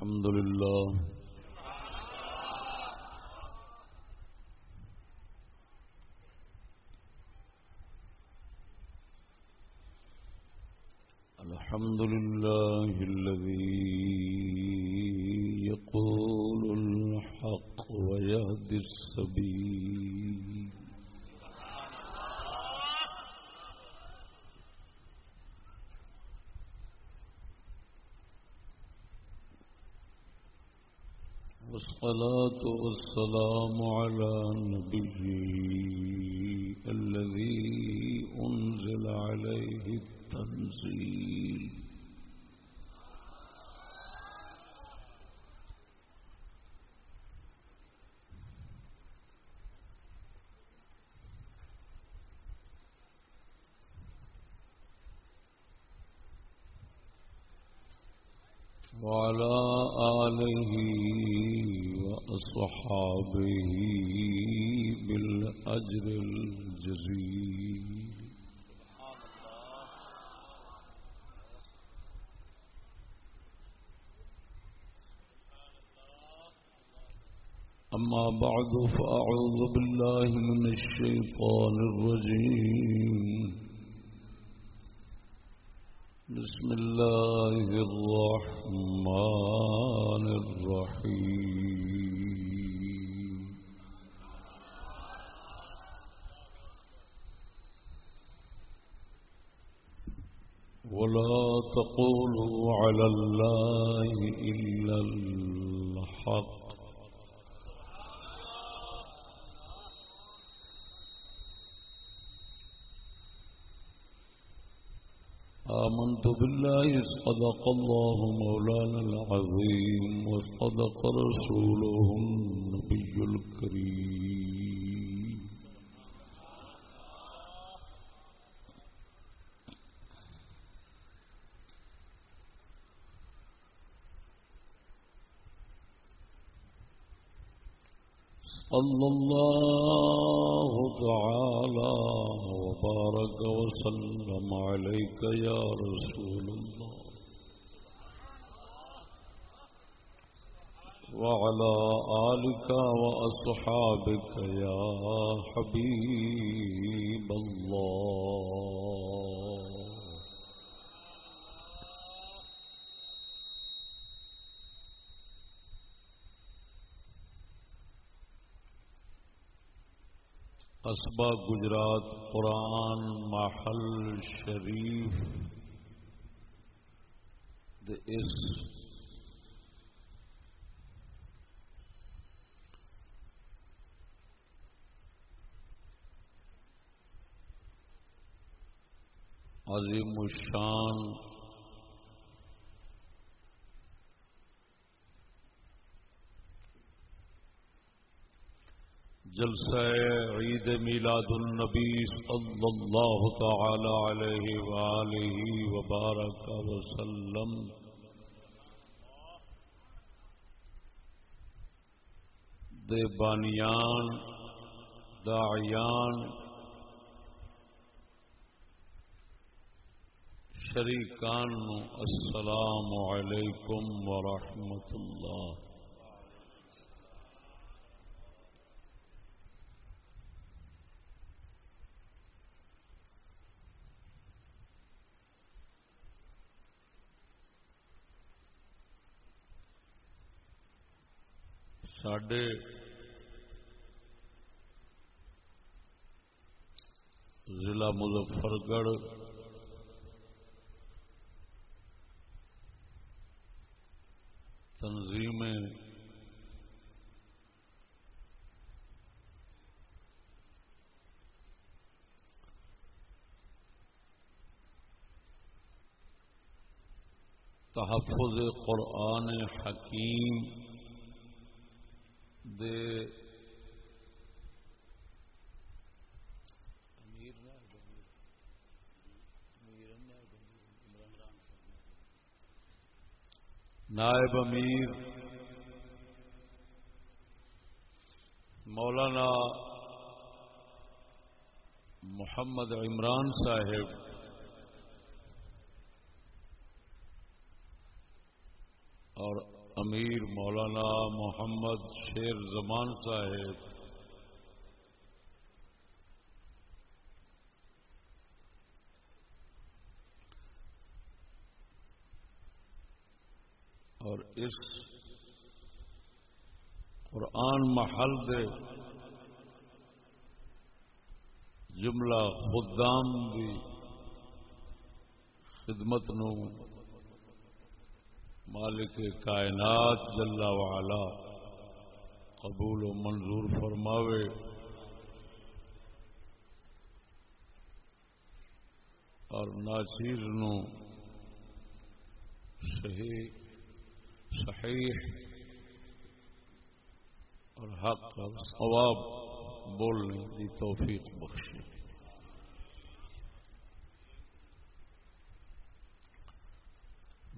الحمد لله. الحمد لله. والسلام بعد فأعوذ بالله من الشيطان الرجيم. صدق الله مولانا العظيم وصدق رسوله آلك وأصحابك يا حبيب الله. قصبہ گجرات قرآن محل شریف. اس عظیم الشان۔ جلسہ عید میلاد النبی صلی اللہ تعالی علیہ وآلہ وبارک وسلم۔ دے بانیان داعیان شریکان السلام علیکم ورحمۃ اللہ۔ سڈے ضلع مظفر گڑھ تنظیمیں تحفظ قرآن حکیم دے نائب امیر مولانا محمد عمران صاحب اور امیر مولانا محمد شیر زمان صاحب اور اس قرآن محل دے جملہ خدام دی خدمت نو مالک کائنات جلا وعلا قبول و منظور فرماوے۔ اور ناچیر نو صحیح صحیح اور حق اور ثواب بولنے کی توفیق بخشی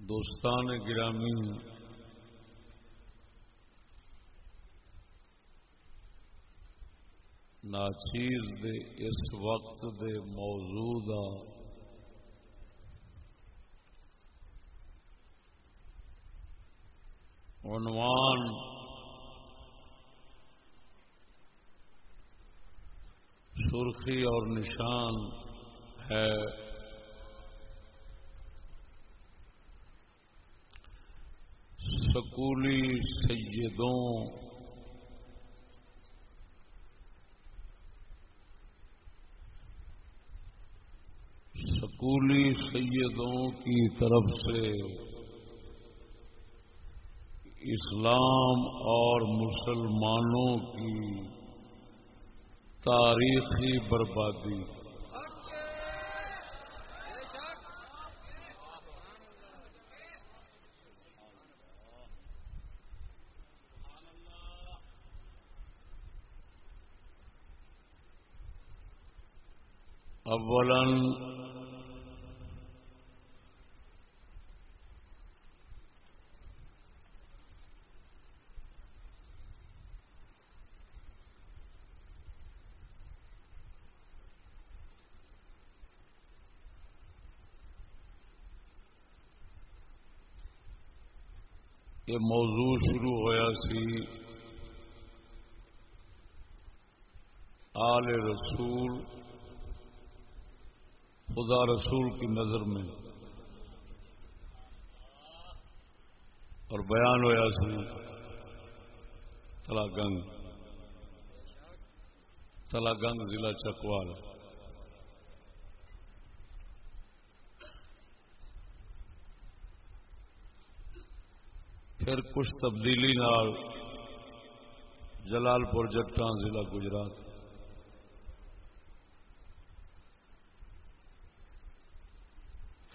دوستان گرامی ناچیر دے اس وقت دے موجود عنوان سرخی اور نشان ہے۔ سکولی سیدوں۔ سکولی سیدوں کی طرف سے اسلام اور مسلمانوں کی تاریخی بربادی۔ اولا یہ موضوع شروع ہوا سی آل رسول، خدا رسول کی نظر میں۔ اور بیان ہوا سی تلا گنگ تلا گنگ ضلع چکوال۔ پھر کچھ تبدیلی نال جلال پور جٹان ضلع گجرات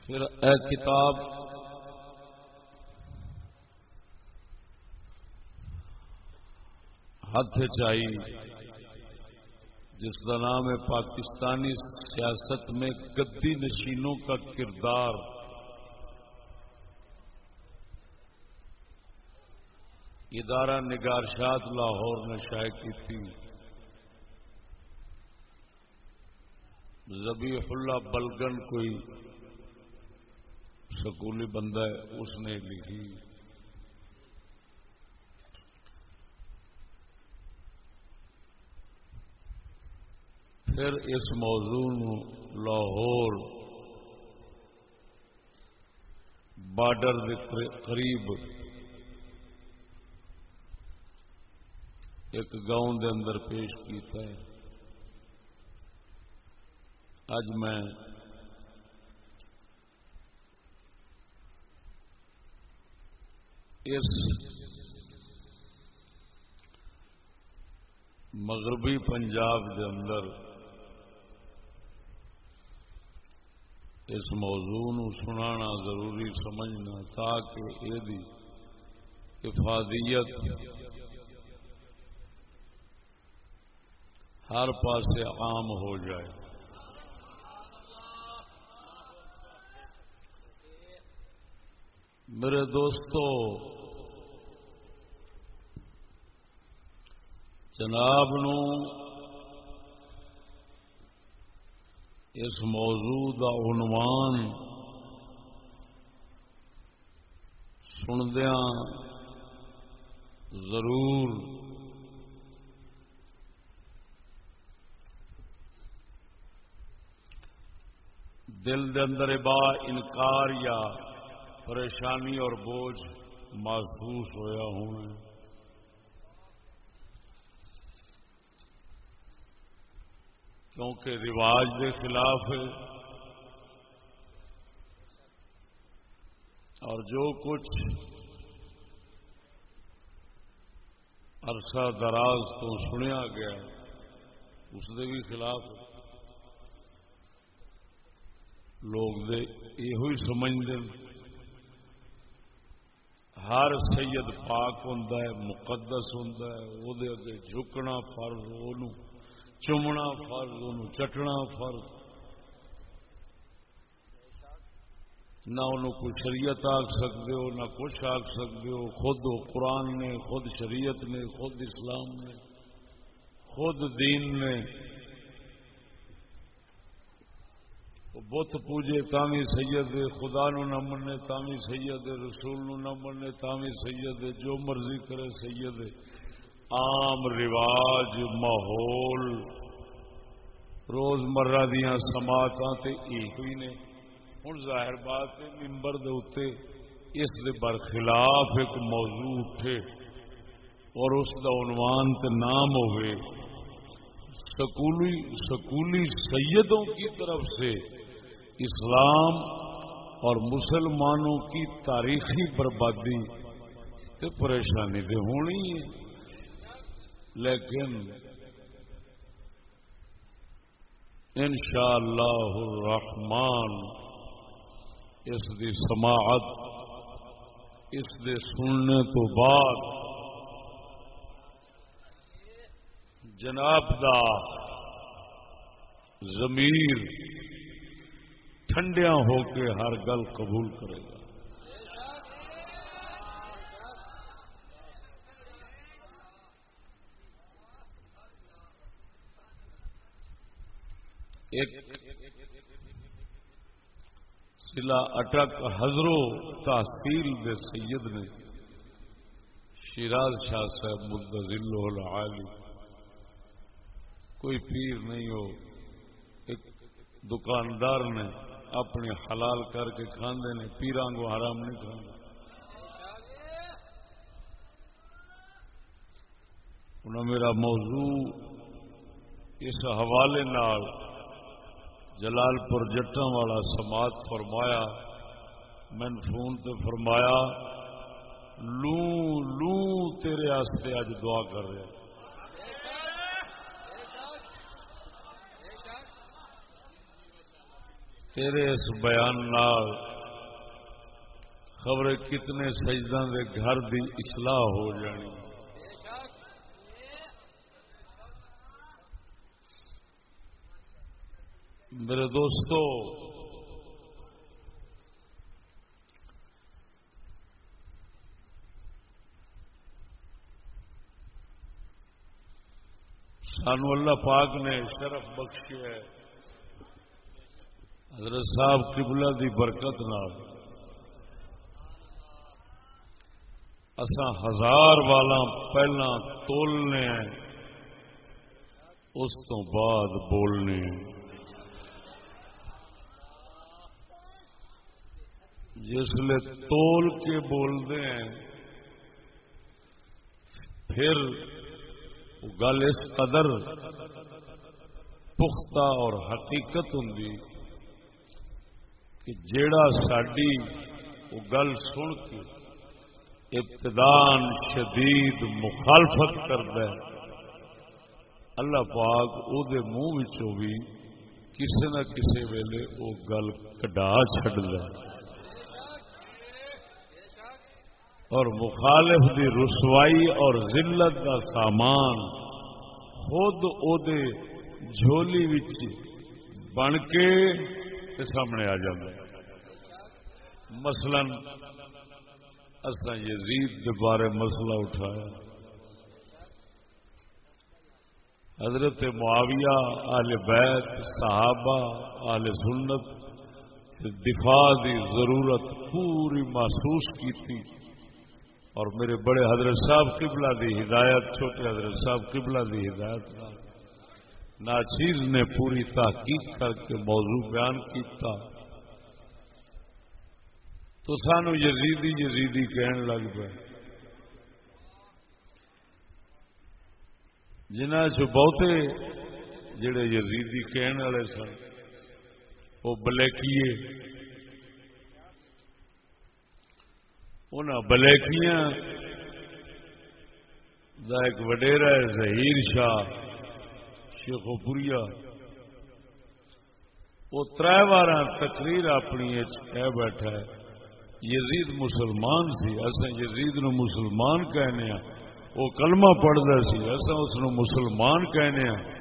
پھر اے کتاب ہاتھ چائی جس کا نام ہے پاکستانی سیاست میں گدی نشینوں کا کردار۔ ادارہ نگارشات لاہور نے شائع کی تھی۔ زبی اللہ بلگن کوئی سکولی بندہ ہے، اس نے لکھی۔ پھر اس موضوع لاہور بارڈر کے قریب ایک گاؤں دے اندر پیش کیتا ہے۔ اج میں اس مغربی پنجاب دے اندر اس موضوع نو سنانا ضروری سمجھنا تاکہ یہ افادیت ہر پاسے عام ہو جائے۔ میرے دوستو، جناب نو اس موضوع کا عنوان سندیا ضرور دل دے اندر با انکار یا پریشانی اور بوجھ محسوس ہویا ہونا کیونکہ رواج کے خلاف ہے۔ اور جو کچھ عرصہ دراز تو سنیا گیا، اس دے بھی خلاف لوگ دے یہ سمجھتے ہر سید پاک ہوں مقدس ہوں وہ اگے جھکنا فرض، وہ چومنا فرض، وہ چٹنا فرض۔ نہ انہوں کو شریعت آخ سکتے ہو، نہ کچھ آخ سکتے ہو۔ خود قرآن نے، خود شریعت نے، خود اسلام نے، خود دین نے بت پوجے تامی سید خدا نو نہ منے تامی سید رسول نو نہ منے تامی سید جو مرضی کرے سید عام رواج، ماحول۔ روزمرہ دیا سماعت ایک ہی نے۔ ہوں ظاہر بات ممبر دے اس دے برخلاف ایک موضوع اٹھے۔ اور اس دا عنوان تے نام ہوئے، سکولی سکولی سیدوں کی طرف سے۔ اسلام اور مسلمانوں کی تاریخی بربادی تے پریشانی دے ہونی ہے۔ لیکن انشاءاللہ الرحمن اس دی سماعت، اس دے سننے تو بعد جناب دا ضمیر ٹھنڈیا ہو کے ہر گل قبول کرے گا۔ ایک سلا اٹک حضرو تحصیل دے سید نے شیراز شاہ صاحب مدل العالی، کوئی پیر نہیں ہو، ایک دکاندار نے اپنے حلال کر کے کھانے نے، پیران کو حرام نہیں کھانا انہوں میرا موضوع اس حوالے نال جلال پور جٹا والا سماعت فرمایا۔ میں فون تے فرمایا، لوں لوں تیرے آستے اج دعا کر رہے تیرے اس بیان نال خبریں کتنے سجدہ دے گھر دی اصلاح ہو جانی۔ میرے دوستو، سانو اللہ پاک نے شرف بخشی ہے۔ حضرت صاحب قبلہ دی برکت نال۔ اسا ہزار والا پہلا تولنے اس تو بعد بولنے جسل تول کے بولتے ہیں، پھر گل اس قدر پختہ اور حقیقت ہوں کہ جیڑا ساڈی وہ گل سن کے ابتدان شدید مخالفت کرد اللہ پاک او دے منہ بھی کسی نہ کسی ویلے وہ گل کڈا چڈ اور مخالف دی رسوائی اور ذلت کا سامان خود او دے جھولی بن کے سامنے آ جائے مثلا اصا یزید کے بارے مسئلہ اٹھایا۔ حضرت معاویہ، آل بیت، صحابہ، آل سنت دفاع دی ضرورت پوری محسوس کی تھی اور میرے بڑے حضرت صاحب قبلہ دی ہدایت، چھوٹے حضرت صاحب قبلہ دی ہدایت۔ ناچیز نے پوری تحقیق کر کے موضوع بیان کیتا۔ تو سانو یزیدی یزیدی کہن لگ پے جنہ چ بہتے جڑے یزیدی کہن والے سن، وہ بلیکیے۔ ان بلیکیاں دا ایک وڈیرا ہے ظہیر شاہ۔ شیخوپوریا وہ تر بار تقریر اپنی کہہ بیٹھا ہے۔ یزید مسلمان سی اصا یزید نو مسلمان کہنے ہیں وہ کلمہ پڑھتا سی اصا اس مسلمان کہنے ہیں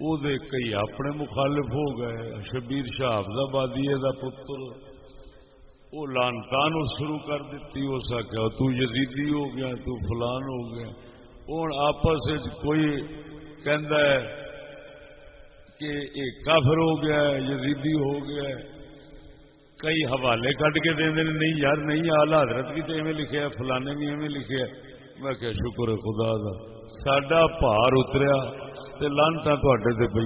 وہ کئی اپنے مخالف ہو گئے، شبیر شاہ حفظ آبادی کا پتر۔ وہ لانتان شروع کر دیتی ہو سکیا تو یزیدی ہو گیا، تو فلان ہو گیا۔ ہوں آپس کوئی ہے کہ ایک کافر ہو گیا یزیدی ہو گیا کئی حوالے کٹ کے دیں نہیں یار، نہیں، آلہ حضرت بھی تو ایویں لکھے فلانے بھی ایویں لکھے میں کہ شکر ہے، خدا کا سڈا پار اتریا لانتا تے پہ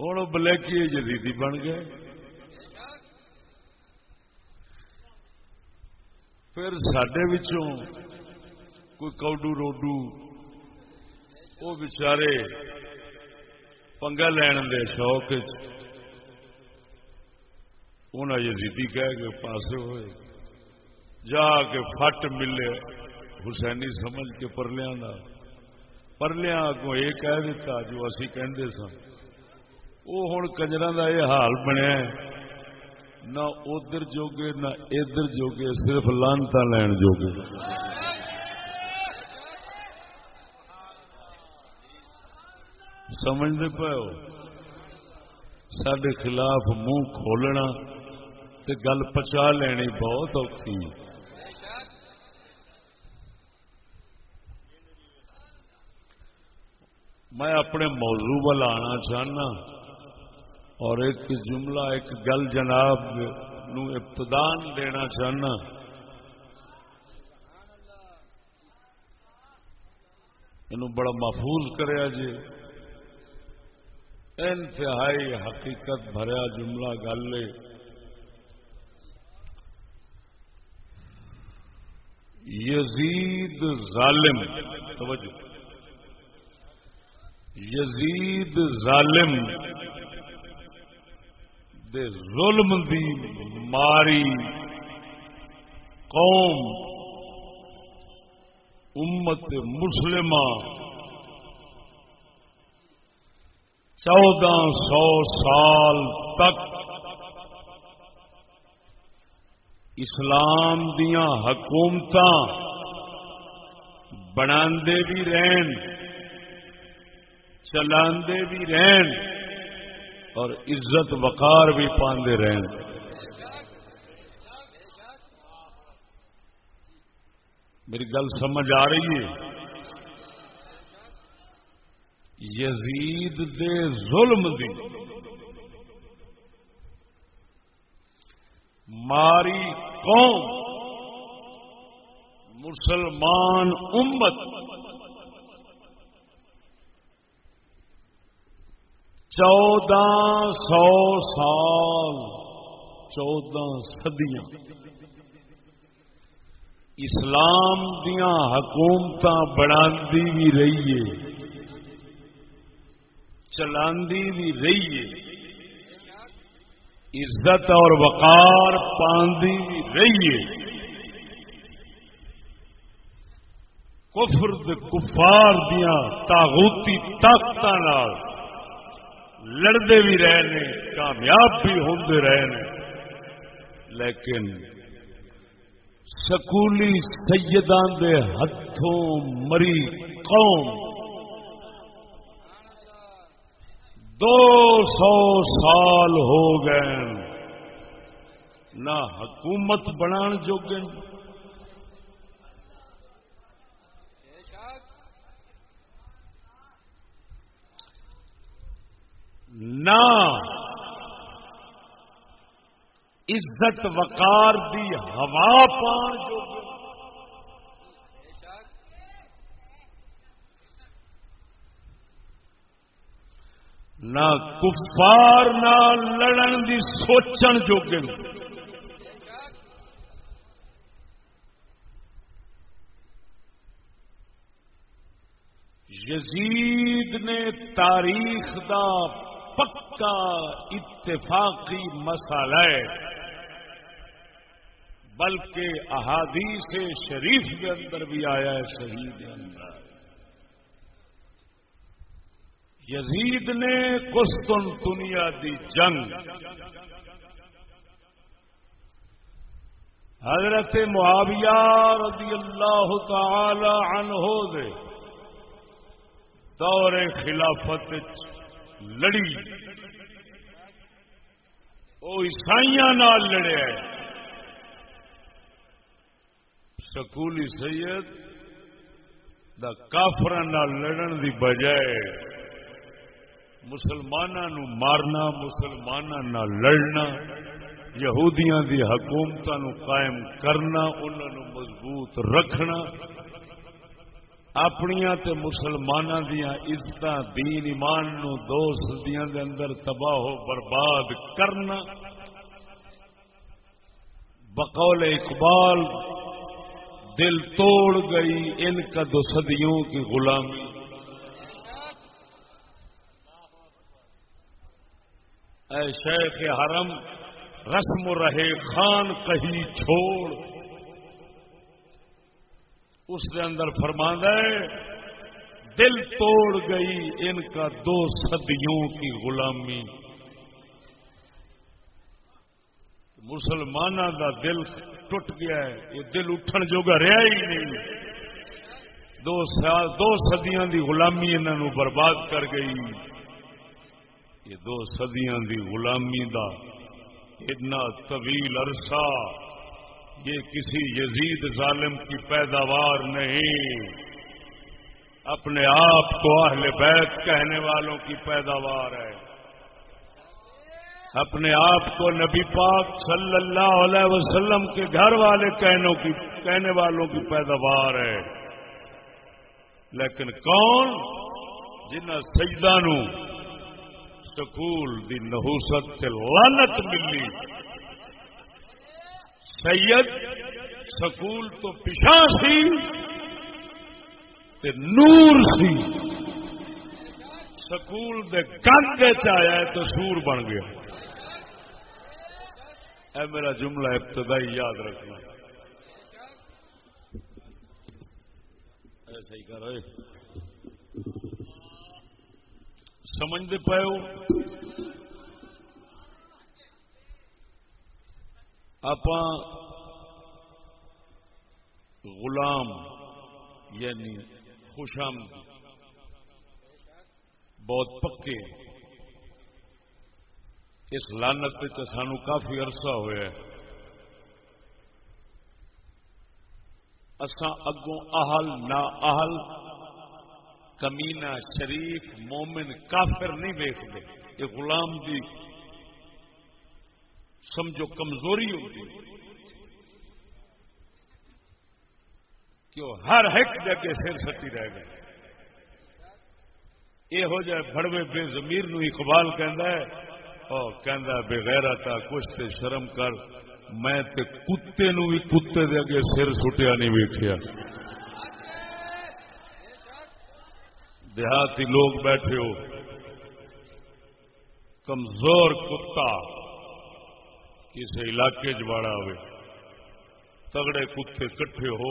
ہوں بلیکی جدیدی بن گئے۔ پھر سڈے کوئی کوڈو روڈو وہ بچارے پنگا لین دے شوق انہیں یزیدی کہہ کے پاسے ہوئے جا کے فٹ ملے حسینی سمجھ کے پرلیا پرلیا کو یہ کہہ دیتا جو اسی کہندے سن وہ ہوں کجر کا یہ حال بنیا نہ ادھر جوگے، نہ ادھر جوگے، صرف لانتا لین جوگے۔ سمجھتے پے ہو؟ سڈے خلاف منہ کھولنا تے گل پچا لینی بہت اوکھی۔ میں اپنے موضوع وال آنا چاہنا۔ اور ایک جملہ، ایک گل جناب نو ابتدان دینا چاہنا۔ یہ بڑا محفوظ کریا جی۔ انتہائی حقیقت بھریا جملہ، گل یزید ظالم۔ توجہ۔ یزید ظالم۔ دے ظلم دی ماری قوم امت مسلمہ چودہ سو سال تک اسلام دیا حکومت بنا بھی رہن، چلاندے بھی رہن۔ اور عزت وقار بھی پاندے رہن۔ میری گل سمجھ آ رہی ہے؟ یزید دے ظلم دی۔ ماری قوم، مسلمان امت۔ چودہ سو سال، چودہ سدیاں اسلام دیا حکومت بنا بھی رہی ہے۔ چلاندی بھی رہی ہے۔ عزت اور وقار پاندی بھی رہی ہے۔ کفر کفار دیا تاغوتی طاقت لڑتے بھی رہے کامیاب بھی ہوتے رہے لیکن سکولی سیدان دے ہاتھوں مری قوم، دو سو سال ہو گئے نہ حکومت بنا جوگے نہ عزت وقار دی ہوا پان جو نہ کفار، نہ لڑن دی سوچن جوگے۔ یزید نے تاریخ دا پکا اتفاقی مسئلہ ہے، بلکہ احادیث شریف کے اندر بھی آیا ہے شہید اندر۔ یزید نے کستن دنیا دی جنگ۔ حضرت معاویہ رضی اللہ تعالی عنہ دے دور خلافت لڑی۔ وہ عیسائی لڑیا سکولی سید دا کافر لڑن دی بجائے مسلمانوں مارنا مسلمانوں لڑنا، یہودیاں دی حکومت قائم کرنا انہوں مضبوط رکھنا۔ اپنیا تے مسلمانوں دیا عزت دین ایمان نو دو سدیاں دے اندر تباہ و برباد کرنا۔ بقول اقبال، دل توڑ گئی ان کا دو صدیوں کی غلامی۔ اے شیخ حرم، رسم رہے خان کہیں چھوڑ۔ اس کے اندر فرما ہے، دل توڑ گئی، ان کا دو صدیوں کی غلامی۔ مسلمانوں کا دل ٹوٹ گیا ہے، یہ دل اٹھن جوگا رہا ہی نہیں۔ دو سال، دو سدیاں دی غلامی انہوں برباد کر گئی۔ یہ دو سدیاں دی غلامی دا اتنا طویل عرصہ یہ کسی یزید ظالم کی پیداوار نہیں۔ اپنے آپ کو اہل بیت کہنے والوں کی پیداوار ہے۔ اپنے آپ کو نبی پاک صلی اللہ علیہ وسلم کے گھر والے کی کہنے والوں کی پیداوار ہے۔ لیکن کون؟ جنہ سجدان سکول دی نحوست سے لانت ملی۔ سید سکول تو پچھا سی تے نور سی۔ سکول دے گند آیا تو سور بن گیا۔ اے میرا جملہ ابتدائی یاد رکھنا۔ ایسا ہی کر رہے۔ سمجھتے پے آپ غلام یعنی خوشام بہت پکے۔ اس لانت سانو کافی عرصہ ہوا اسان اگوں اہل نہ اہل کمینا شریف، مومن، کافر نہیں ویکتے یہ غلام دی سمجھو کمزوری ہوتی کہ ہر ایک جگہ سر سٹی رہ گئے یہ ہو جائے بڑوے بے زمیر نو اقبال کہہ بغیر تھا کچھ تے شرم کر، میں تے کتے نو بھی کتے دے اگے سر سٹیا نہیں ویکیا دیہاتی لوگ بیٹھے ہو۔ کمزور کتا۔ کسی علاقے چاڑا ہوئے تگڑے کتے کٹھے ہو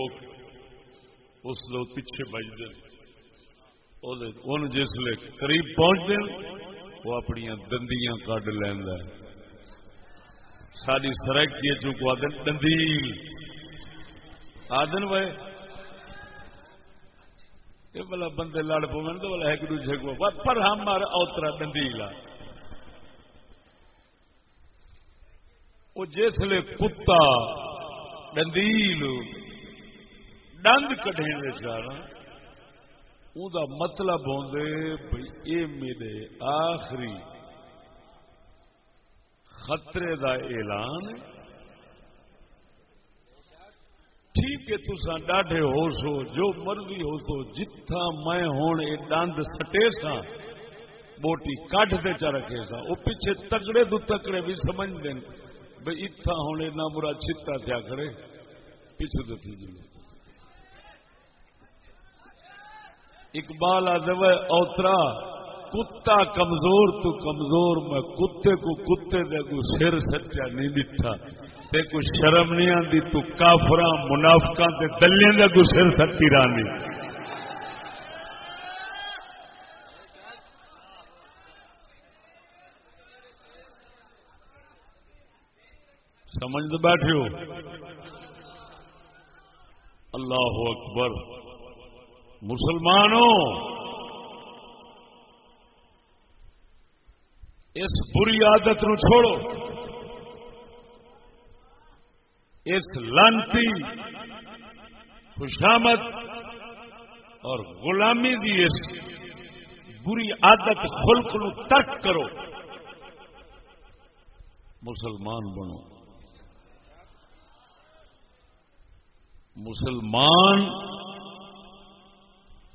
اس لو پیچھے بجتے ان جسے قریب پہنچتے وہ اپنی دندیاں کڈ لینا ساری سرکی چوک آدن دندیل آدن وے یہ بلا بندے لڑ پو تو بلا ایک دوسرے کو، پر ہمارا اوترا دندیل وہ جسے کتا ڈندیل ڈند کٹے سارا دا مطلب ہوں بھائی یہ میرے آخری خطرے دا اعلان ٹھیک ہے تسا ڈاڈے ہو سو، جو مرضی ہو سو جتھا میں ہوں یہ دند سٹے سا بوٹی کٹ دے چا رکھے سا۔ وہ پیچھے تکڑے تو تکڑے بھی سمجھ دیں بھائی اتھا ہوں اتنا برا چھتا کیا کرے پیچھے تو جی اقبال آدم اوترا، کتا کمزور تو کمزور، میں کتے کو کتے دے کو سر سچا نہیں دٹھا تے کو شرم نہیں آتی تو کافر منافقا دلیا دے کو سر سچی رانی۔ سمجھ بیٹھے ہو۔ اللہ اکبر۔ مسلمانوں اس بری عادت نو چھوڑو۔ اس لانتی خوشامت اور غلامی دی اس بری عادت خلق نو ترک کرو۔ مسلمان بنو۔ مسلمان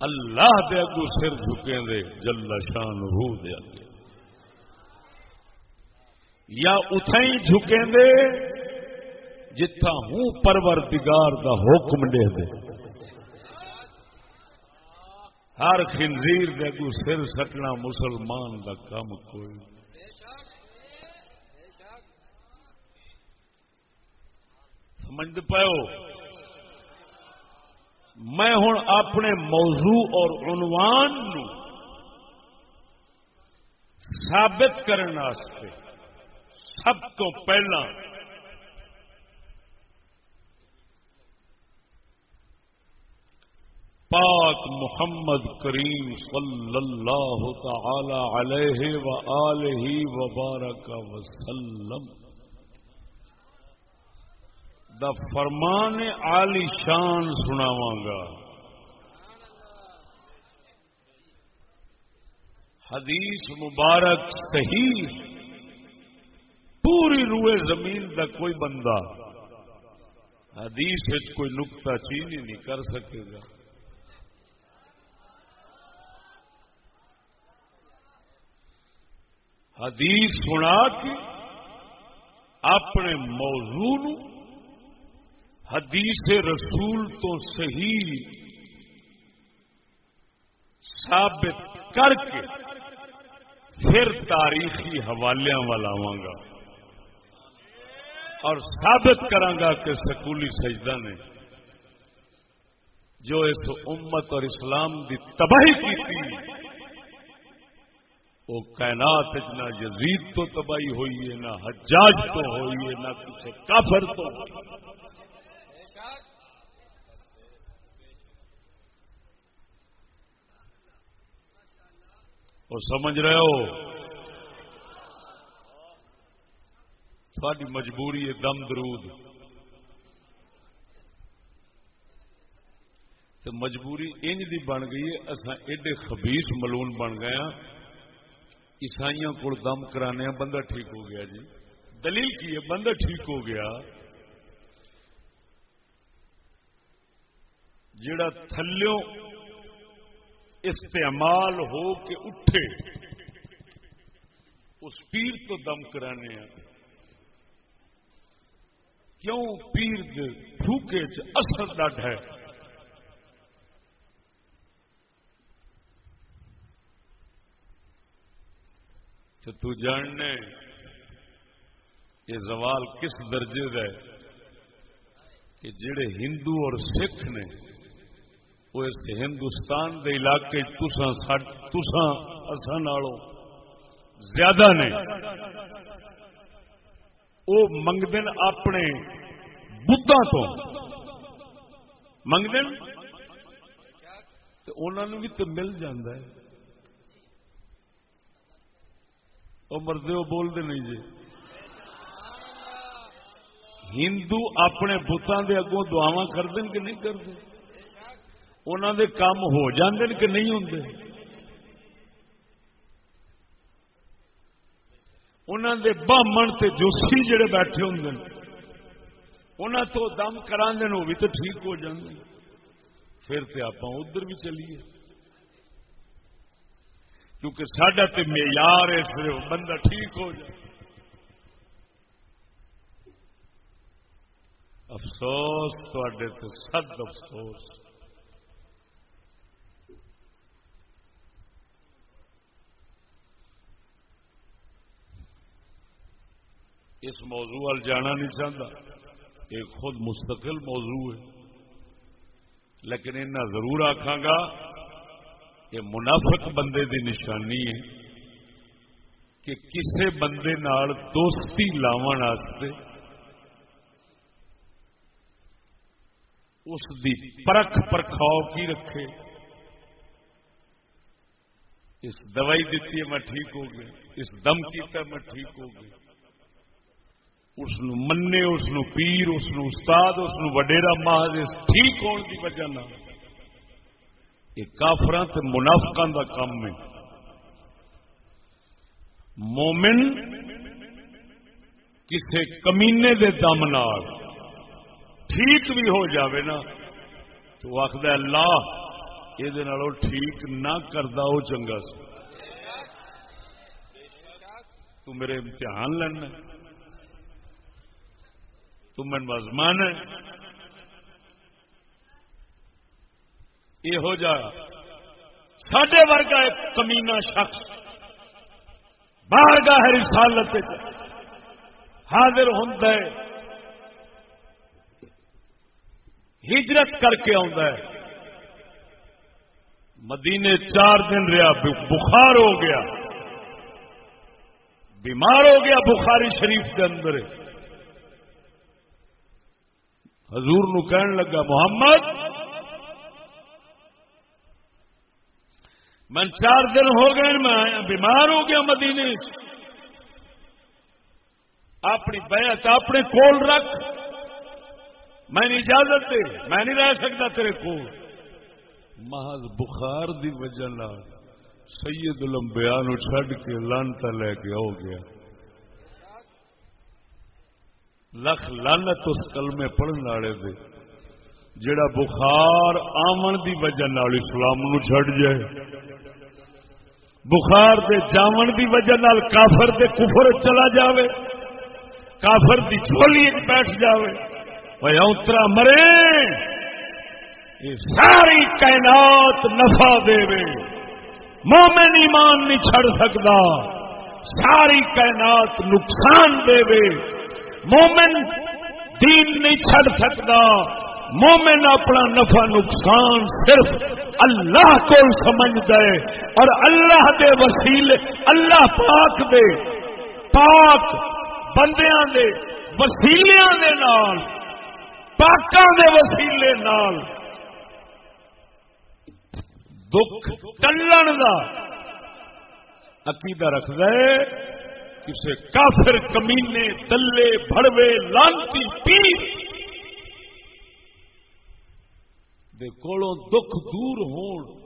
اللہ دے اگو سر جھکیں دے جل شان ہو دے یا اتھائی جھکیں دے جتھا ہوں پرور دگار دا حکم دے دے۔ ہر خنزیر دے اگو سر سٹنا مسلمان دا کام کوئی۔ سمجھ پاؤ میں ہوں اپنے موضوع اور عنوان نو ثابت کرنے سب تو پہلا پاک محمد کریم صلی اللہ تعالی علیہ و وبارک وسلم دا فرمان عالی شان سناواں گا۔ حدیث مبارک صحیح، پوری روئے زمین دا کوئی بندہ حدیث کوئی نکتا چینی نہیں کر سکے گا۔ حدیث سنا کے اپنے موضوع حدیث رسول تو صحیح ثابت کر کے پھر تاریخی حوالے والا گا۔ اور ثابت کرانگا کہ سکولی سجدہ نے جو اس امت اور اسلام دی تباہی کی تھی، وہ کائنات نہ یزید تو تباہی ہوئی ہے، نہ حجاج تو ہوئی ہے، نہ کسی کافر تو وہ سمجھ رہے ہو؟ تھوڑی مجبوری ہے دم درود۔ تو مجبوری انج دی بن گئی ہے اصا ایڈے خبیس ملون بن گئے ہاں۔ عیسائیوں کو دم کرانے ہاں، بندہ ٹھیک ہو گیا جی۔ دلیل کی ہے؟ بندہ ٹھیک ہو گیا۔ جڑا تھلوں استعمال ہو کے اٹھے۔ اس پیر تو دم کرانے ہیں۔ کیوں پیر پھوکے اثر ڈٹ ہے؟ تو تو جاننے یہ زوال کس درجے ہے کہ جڑے ہندو اور سکھ نے وہ اس ہندوستان دے علاقے تسان نالوں زیادہ نے وہ منگتے اپنے بتان تو منگتے انہوں بھی تو مل جاندہ ہے وہ مردے وہ بولتے نہیں جی ہندو اپنے بتان دے اگوں دعوا کرتے کہ نہیں کرتے انہوں دے کام ہو جاندے کہ نہیں ہوں انہوں دے بامن تے جوسی جڑے بیٹھے ہوں انہوں تو دم کرا وہ بھی تو ٹھیک ہو جاندے پھر تے آپ ادھر بھی چلیے۔ کیونکہ سڈا تو معیار ہے صرف بندہ ٹھیک ہو جائے۔ افسوس تے تو سد افسوس۔ اس موضوع وال جانا نہیں چاہتا۔ ایک خود مستقل موضوع ہے۔ لیکن اتنا ضرور آخا گا کہ منافق بندے دی نشانی ہے کہ کسے بندے نال دوستی لاون واسطے اس دی پرکھ پرکھاؤ کی رکھے۔ اس دوائی دیتی ہے میں ٹھیک ہو گیا۔ اس دم کیتا میں ٹھیک ہو گیا۔ اس منے اس پیر اس استاد اس وڈیرا ماہ ٹھیک ہونے کی وجہ نہ یہ کافر منافق کا کام ہے مومن کسی کمینے دے دم نال ٹھیک بھی ہو جاوے نا تو آخد اللہ یہ ٹھیک نہ کرتا وہ چنگا سی تو میرے امتحان لینا تم مزمان ہے۔ یہ ہو جا۔ سڈے ورگا ایک کمینا شخص باہر گاہ رسالت حاضر ہوں ہجرت کر کے ہے۔ مدینے چار دن رہا، بخار ہو گیا۔ بیمار ہو گیا بخاری شریف کے اندر۔ حضور نو کہن لگا، محمد میں چار دن ہو گئے، میں بیمار ہو گیا مدینے اپنی بیعت اپنے کول رکھ۔ میں اجازت دے، میں نہیں رہ سکتا تیرے کو محض بخار دی وجہ سید لمبیا نو چڈ کے لانتا لے کے ہو گیا۔ لکھ لانت اس کلمے پڑھنے والے دے جڑا بخار آمن دی وجہ نال اسلام نو چھڑ جائے۔ بخار دے جامن دی وجہ نال کافر دے کفر چلا جاوے۔ کافر دی چولی بیٹھ جاوے۔ وہ اترا مرے، یہ ساری کائنات نفع دے مومن ایمان نہیں چھڑ سکتا ساری کائنات نقصان دے مومن دین نہیں چھڑ سکتا۔ مومن اپنا نفع نقصان صرف اللہ کو سمجھ دے اور اللہ دے وسیلے، اللہ پاک دے، پاک بندیاں دے وسیلیاں دے نال، پاکاں دے وسیلے نال دکھ ٹلن دا عقیدہ رکھ دے کسے کافر کمینے، دلے بڑوے لانتی، پیر۔ دے کولوں دکھ دور ہون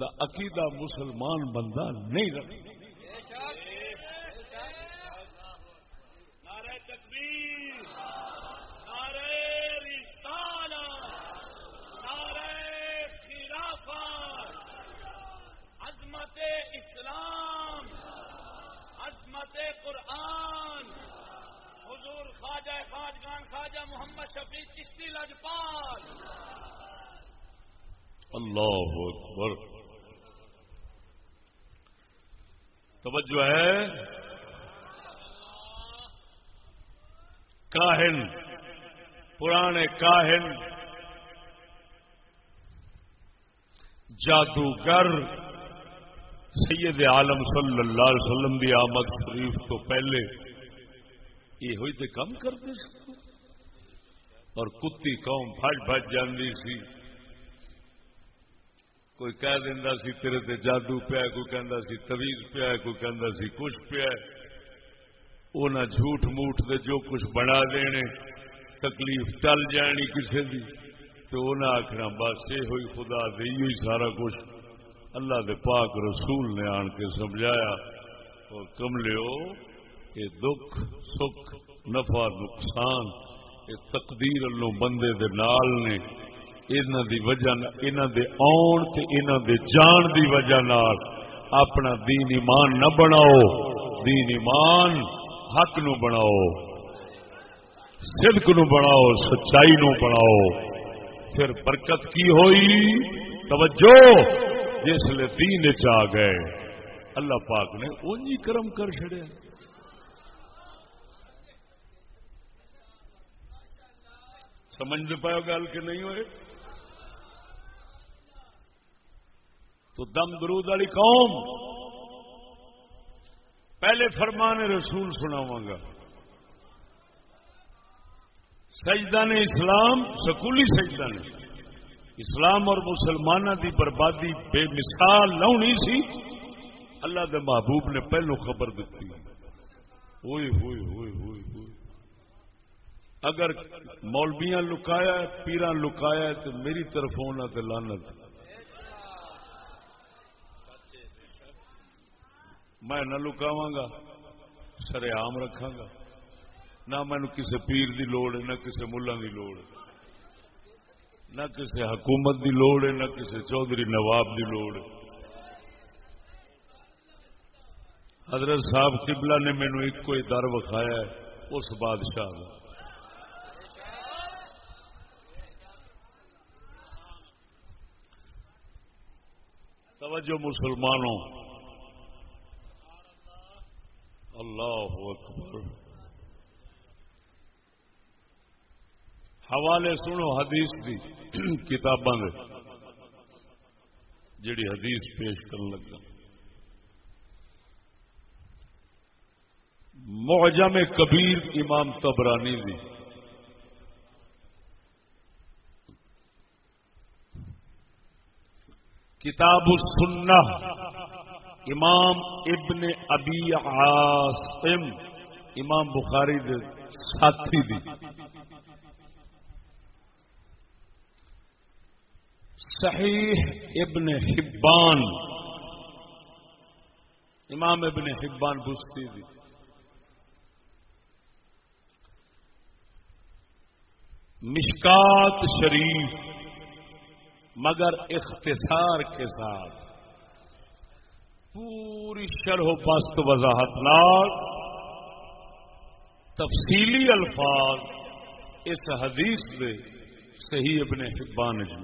دا عقیدہ مسلمان بندہ نہیں رکھتا۔ خواجہ خواجگان خواجہ محمد شفیع چشتی لجپال۔ اللہ اکبر۔ توجہ ہے۔ کاہن، پرانے کاہن۔ جادوگر۔ سید عالم صلی اللہ علیہ وسلم دی آمد شریف تو پہلے۔ یہ ہوئی تو کم کرتے اور کتی قوم بج بج جاندی سی۔ کوئی کہہ دینا سی تیرے تے جادو پیا کوئی کہندا سی تویز پیا کوئی کہندا سی کچھ پیا وہ نہ جھوٹ موٹ دے جو کچھ بنا دینے، تکلیف ٹل جانی کسی دی۔ تو انہیں آخنا بس یہ ہوئی خدا دی ہوئی سارا کچھ اللہ دے پاک رسول نے آن کے سمجھایا۔ اور کم لو یہ دکھ، سکھ، نفع، نقصان، یہ تقدیر اللہ بندے دے نال نے انہاں دی وجہ انہاں دے آن تے انہاں دے جان دی وجہ نال اپنا دین ایمان نہ بناؤ، دین ایمان حق نو بناؤ، صدق نو بناؤ، سچائی نو بناؤ۔ پھر برکت کی ہوئی؟ توجہ! جس لیے دین چ گئے۔ اللہ پاک نے اونجی کرم کر چڑیا سمجھ پاؤ گل کہ نہیں ہوئے؟ تو دم درود والی قوم، پہلے فرمان رسول سناوا گا۔ سجدہ نے اسلام، سکولی سجدہ نے۔ اسلام اور مسلمانوں دی بربادی بے مثال لونی سی۔ اللہ دے محبوب نے پہلو خبر دیتی ہوئی ہوئی ہوئی ہوئی ہوئی اگر مولبیاں لکایا پیران لکایا تو میری طرف ہونا تو لانت میں نہ لکاوا گا سر عام رکھا گا۔ نہ مینو کسی پیر دی لوڑ ہے، نہ کسی ملا دی لوڑ ہے۔ نہ کسی حکومت دی لوڑ ہے، نہ کسی چودھری نواب دی لوڑ ہے۔ حضرت صاحب قبلہ نے مینو ایک کوئی در وکھایا ہے، اس بادشاہ کا توجہ مسلمانوں اللہ اکبر حوالے سنو حدیث دی کتاباں جڑی حدیث پیش کرنے لگا۔ معجم کبیر امام تبرانی دی۔ کتاب السنہ، امام ابن ابی عاصم، امام بخاری دے ساتھی دی۔ صحیح ابن حبان، امام ابن حبان بستی دی۔ مشکات شریف مگر اختصار کے ساتھ۔ پوری شرح و پست وضاحت نال تفصیلی الفاظ اس حدیث دے صحیح ابن حبان جی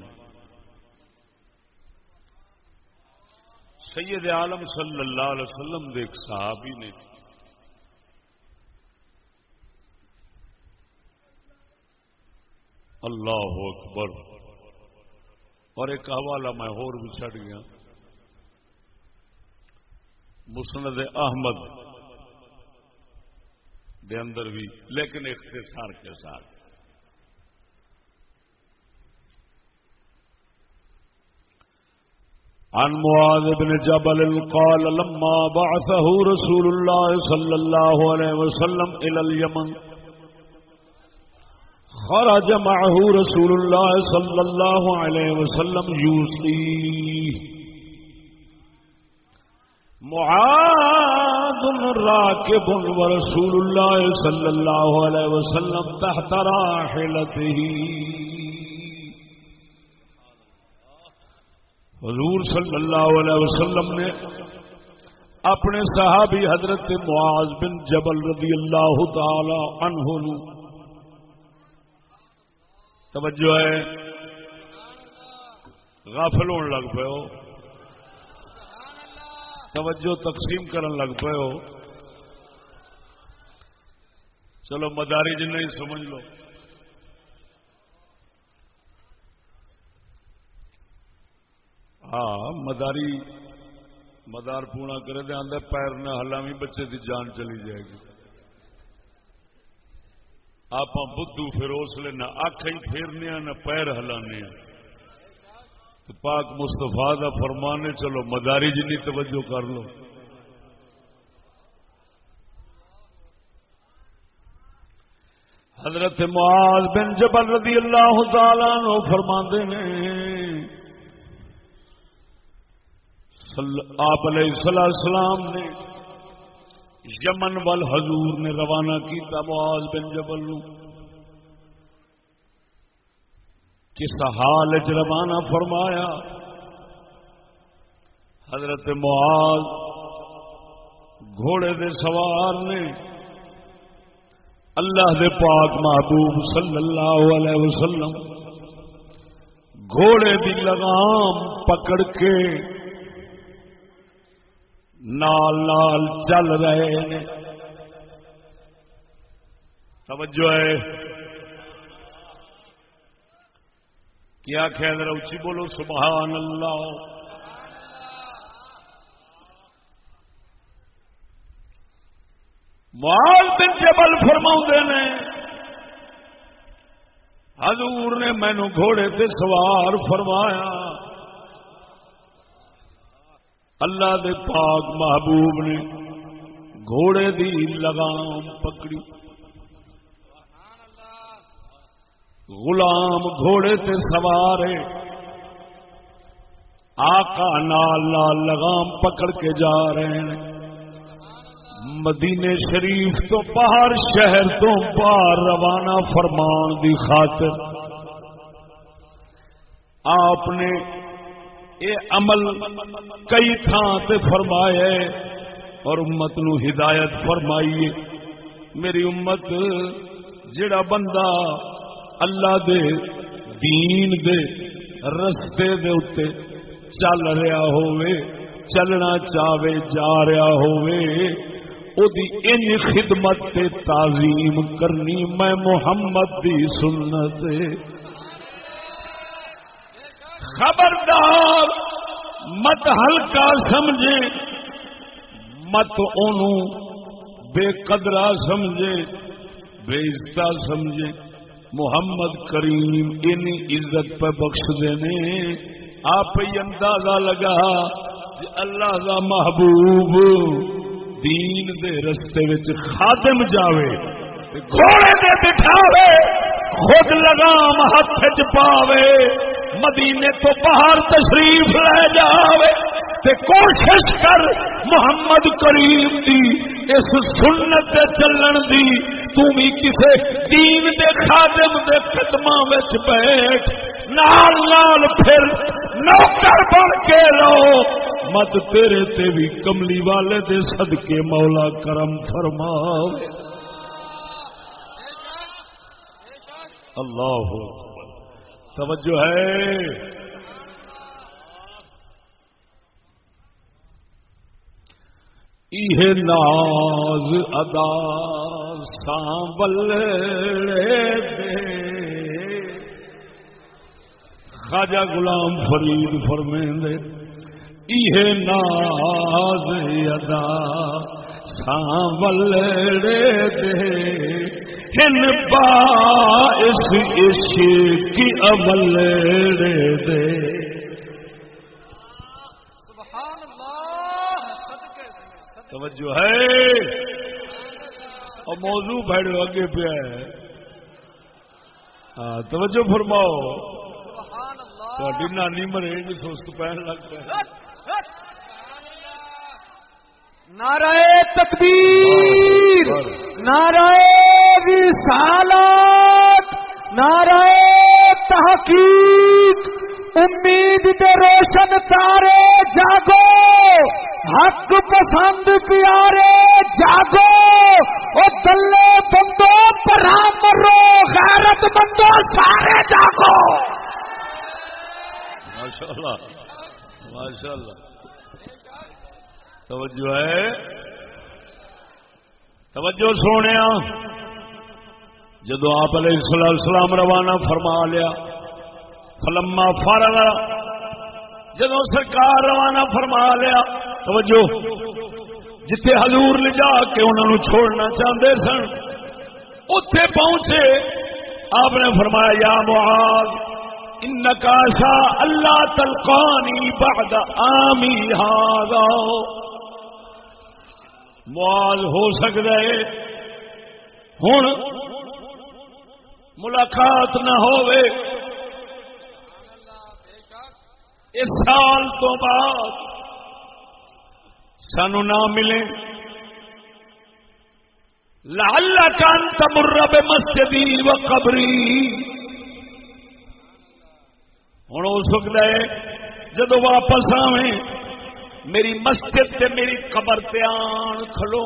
سید عالم صلی اللہ علیہ وسلم دے ایک صحابی نے اللہ اکبر اور ایک حوالہ میں اور بھی چڑھ گیا۔ مسند احمد دے اندر بھی، لیکن اختصار کے ساتھ۔ عن معاذ بن جبل قال، لما بعثه رسول الله صلى الله عليه وسلم إلى اليمن خرج معه رسول الله صلى الله عليه وسلم يوصيه معاذ راكب ورسول الله صلى الله عليه وسلم تحت راحلته. حضور صلی اللہ علیہ وسلم نے اپنے صحابی حضرت معاذ بن جبل رضی اللہ تعالی عنہ توجہ ہے۔ غافل ہونے لگ پے ہو۔ توجہ تقسیم کرن لگ پے ہو۔ چلو مداری جن نہیں سمجھ لو۔ ہاں مداری، مدار پونا کرے دے آدھے پیر نہ ہلا بھی بچے دی جان چلی جائے گی۔ آپ بدھو پھر اس لیے نہ اکھ ہی پھیرنے نہ پیر ہلانے تو پاک مستفا کا فرمانے چلو مداری جی جنی توجہ کر لو۔ حضرت معاذ بن جبل رضی اللہ تعالی نو فرماندے نے آپ علیہ السلام نے یمن وال حضور نے روانہ کیتا معاذ بن جبل نو۔ کس حال چ روانہ فرمایا؟ حضرت معاذ گھوڑے دے سوار نے اللہ دے پاک محبوب صلی اللہ علیہ وسلم گھوڑے دی لگام پکڑ کے نال نال چل رہے ہیں۔ توجہ ہے۔ کیا خیر اچھی بولو، سبحان اللہ۔ مال بن جبل فرما نے۔ حضور نے مینو گھوڑے تے سوار فرمایا۔ اللہ دے پاک محبوب نے گھوڑے دی لگام پکڑی۔ غلام گھوڑے تے سوار آقا نال نال لگام پکڑ کے جا رہے ہیں۔ مدینے شریف تو باہر، شہر تو باہر روانہ فرمان دی خاطر آپ نے اے عمل کئی تھان تے فرمائے اور امت نو ہدایت فرمائیے۔ میری امت جڑا بندہ اللہ دے، دین دے، رستے دے اتے چل رہا ہوئے چلنا چاہے جا رہا ہوئے او دی ان خدمت تے تعظیم کرنی میں محمد دی سنت۔ خبردار، مت ہلکا سمجھے، مت اونوں بے قدرا سمجھے بے عزت سمجھے۔ محمد کریم ان عزت پہ بخش دینے، آپ ہی اندازہ لگا کہ اللہ کا محبوب دین دے رستے وچ خادم جاوے، گھوڑے دے بٹھاوے، خود لگام ہاتھ چ پاوے۔ مدینے تو باہر تشریف لے جاوے تے کوشش کر محمد کریم دی، اس سنت دے چلن دی۔ تو بھی کسے دین دے خادم دے قدماں وچ بیٹھ، نال نال پھر نوکر بن کے رہو۔ مت تیرے تے بھی کملی والے دے صدقے مولا کرم فرما اللہ توجہ ہے۔ یہ ناز ادا سانبل خواجہ غلام فرید فرمائیں یہ ناز ادا سانبل دے۔ ہن باعث عشق کی عمل دے۔ سبحان اللہ صدقے توجہ ہے۔ اور موضوع بھڑ آگے پہ ہے۔ ہاں توجہ فرماؤ۔ تھوڑی نانی مرے سست پہن لگ پہ نعرہ تکبیر نعرہ رسالت نعرہ تحقیق امید دے روشن تارے جاگو حق پسند پیارے جاگو او دلے بندو پرا مرو غیرت بندو سارے جاگو۔ ماشاء اللہ ماشاء اللہ توجہ ہے۔ توجہ سونے جدو آپ علیہ السلام روانہ فرما لیا، فلما فارغ جدو سرکار روانہ فرما لیا، توجہ، جتھے حضور لے جا کے انہوں نے چھوڑنا چاہتے سن اتے پہنچے۔ آپ نے فرمایا، یا معاذ، انکا سا اللہ تلقانی بعد آمی ہادا معاذ ہو سکتا ہے۔ ہوں ملاقات نہ ہوئے۔ اس سال تو بعد سانو نہ ملے۔ لال کان تمرب مسجدی و قبری۔ ہوں ہو سکتا ہے جدو واپس آویں۔ میری مسجد تے میری قبر تے آن کھلو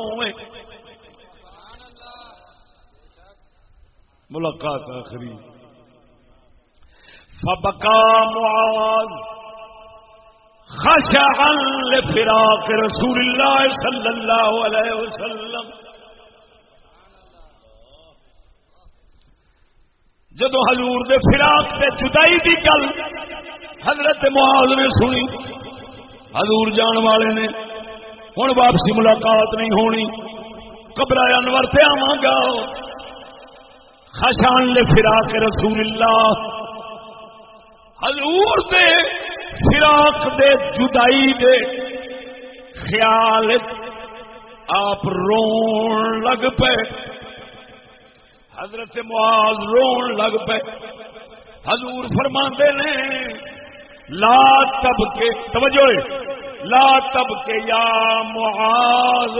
ملاقات آخری۔ فبکا معاذ خشعا لفراق رسول اللہ صلی اللہ علیہ وسلم۔ جدو حضور دے فراق سے جدائی دی گل حضرت معاذ نے سنی۔ حضور جان والے نے۔ ہوں واپسی ملاقات نہیں ہونی۔ کبرا انور سے آوا گا۔ خشان لے فرا کے رسول اللہ حضور دے فراق دے جدائی دے خیال آپ رون لگ پے۔ حضرت معاذ رون لگ پے۔ حضور فرما نے لا تب کے توجہ لا تب کے یا معاذ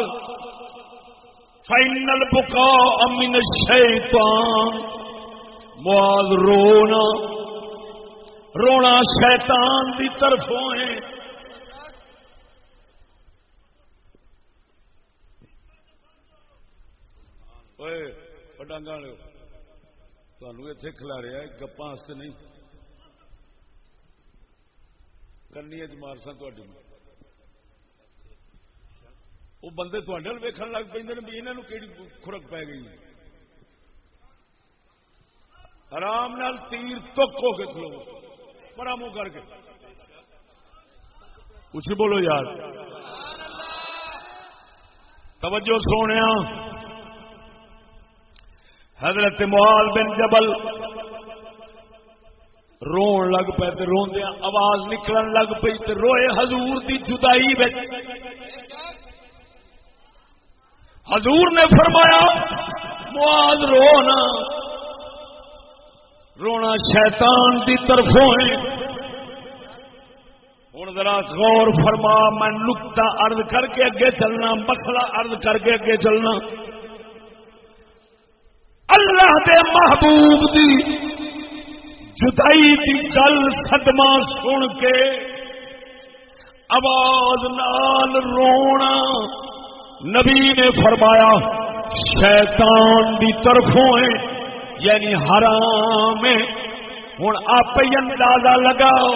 فائنل بکا امین شیطان معاذ رونا رونا شیطان دی طرفوں ہے۔ ڈانگا تمہوں اتنے کھلا رہا ہے گپا نہیں۔ کرنی مار سا وہ بندے تھوڑے ویکن لگ پہ بھی یہاں کہڑی خورک پی گئی۔ آرام نال تیر تک ہو کے کھلو۔ پڑا منہ کر کے۔ کچھ بولو یار۔ توجہ سونے حضرت محال بن جبل رون لگ پے روندیا آواز نکلن لگ پی تو روئے حضور دی جدائی حضور نے فرمایا معاذ رونا۔ رونا شیطان دی طرفوں ہے۔ ہوں ذرا غور فرما، میں نکتا ارد کر کے اگے چلنا مسلا ارد کر کے اگے چلنا۔ اللہ دے محبوب دی جدائی کی گل سدما سن کے آواز نال رونا۔ نبی نے فرمایا، شیطان دی طرفوں ہے یعنی حرام ہوں آپ ہی اندازہ لگاؤ،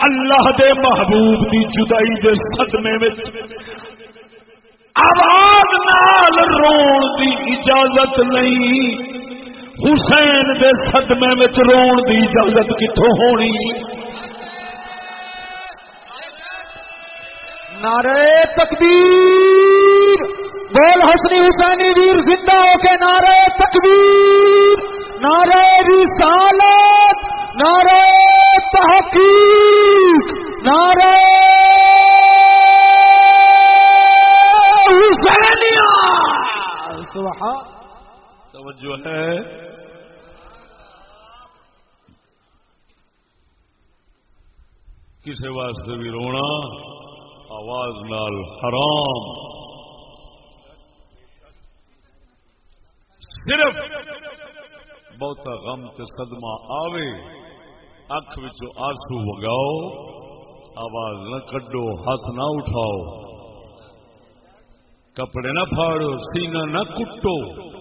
اللہ دے محبوب دی جدائی دے صدمے میں آواز نال رون دی اجازت نہیں۔ حسین دے صدمے میں رون دی اجازت کتوں ہونی؟ نعرے تکبیر۔ بول حسنی حسینی ویر زندہ ہو کے نعرے تکبیر۔ نعرے رسالت نعرے تحقیق نعرے حسینیہ۔ توجہ ہے۔ کسی واسطے بھی رونا آواز نال حرام۔ صرف بہتا غم تے صدمہ آوے، اکھ آنسو وگاؤ، آواز نہ کڈو، ہاتھ نہ اٹھاؤ۔ کپڑے نہ پھاڑو، سینہ نہ کٹو۔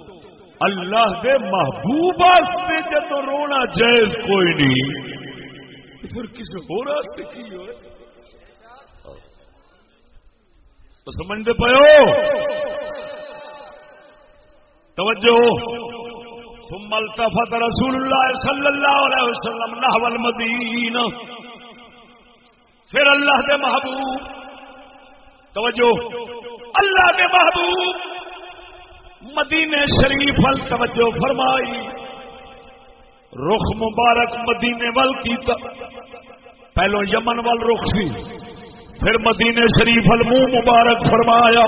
اللہ دے محبوب واسطے جب رونا جائز کوئی نہیں پھر کسی ہو راستے کی ہو تو سمجھتے پو توجہ ثم التفت رسول اللہ صلی اللہ علیہ وسلم نحو المدینہ۔ پھر اللہ کے محبوب۔ توجہ۔ اللہ کے محبوب۔ مدینے شریف ال توجہ فرمائی۔ رخ مبارک مدینے ول کیتا۔ پہلو یمن وال رخ سی۔ پھر مدینے شریف ال منہ مبارک فرمایا۔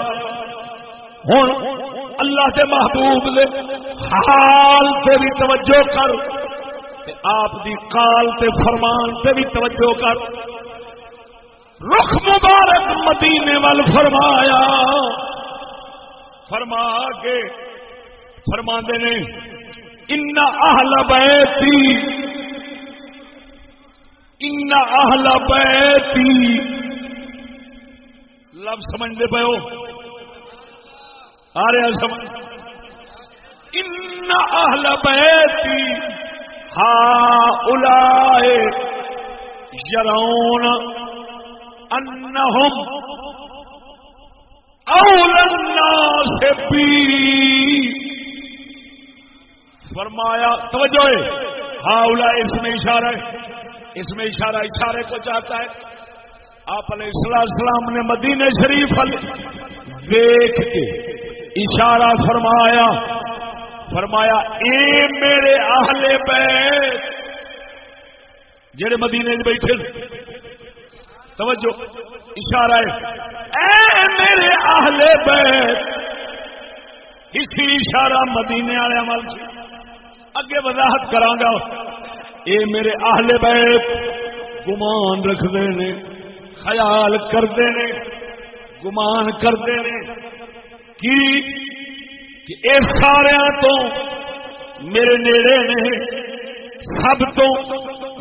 ہوں اللہ کے محبوب نے حال سے بھی توجہ کر۔ آپ دی کال تے فرمان سے بھی توجہ کر۔ رخ مبارک مدینے وال فرمایا۔ فرما کے فرما نے، ان اہل بیتی، ان اہل بیتی. لفظ سمجھتے پے ہو؟ آ رہا سمجھ ان اہل بیتی ہا اولائے یرون انہم اول الناس فرمایا، توجہ ہے۔ ہاں اولا اس میں اشارہ ہے۔ اس میں اشارہ اشارے کو چاہتا ہے۔ آپ علیہ السلام السلام نے مدینہ شریف دیکھ کے اشارہ فرمایا۔ فرمایا، اے میرے اہل بیت۔ جڑے مدینے بیٹھے توجہ، اشارہ ہے۔ اے میرے اہل بیت اسی اشارہ مدینے والے عمل سے اگے وضاحت کراگا اے میرے اہل بیت، گمان رکھتے نے، خیال کرتے نے، گمان کرتے نے کی؟ کہ اے سارے تو میرے نیڑے نے، سب تو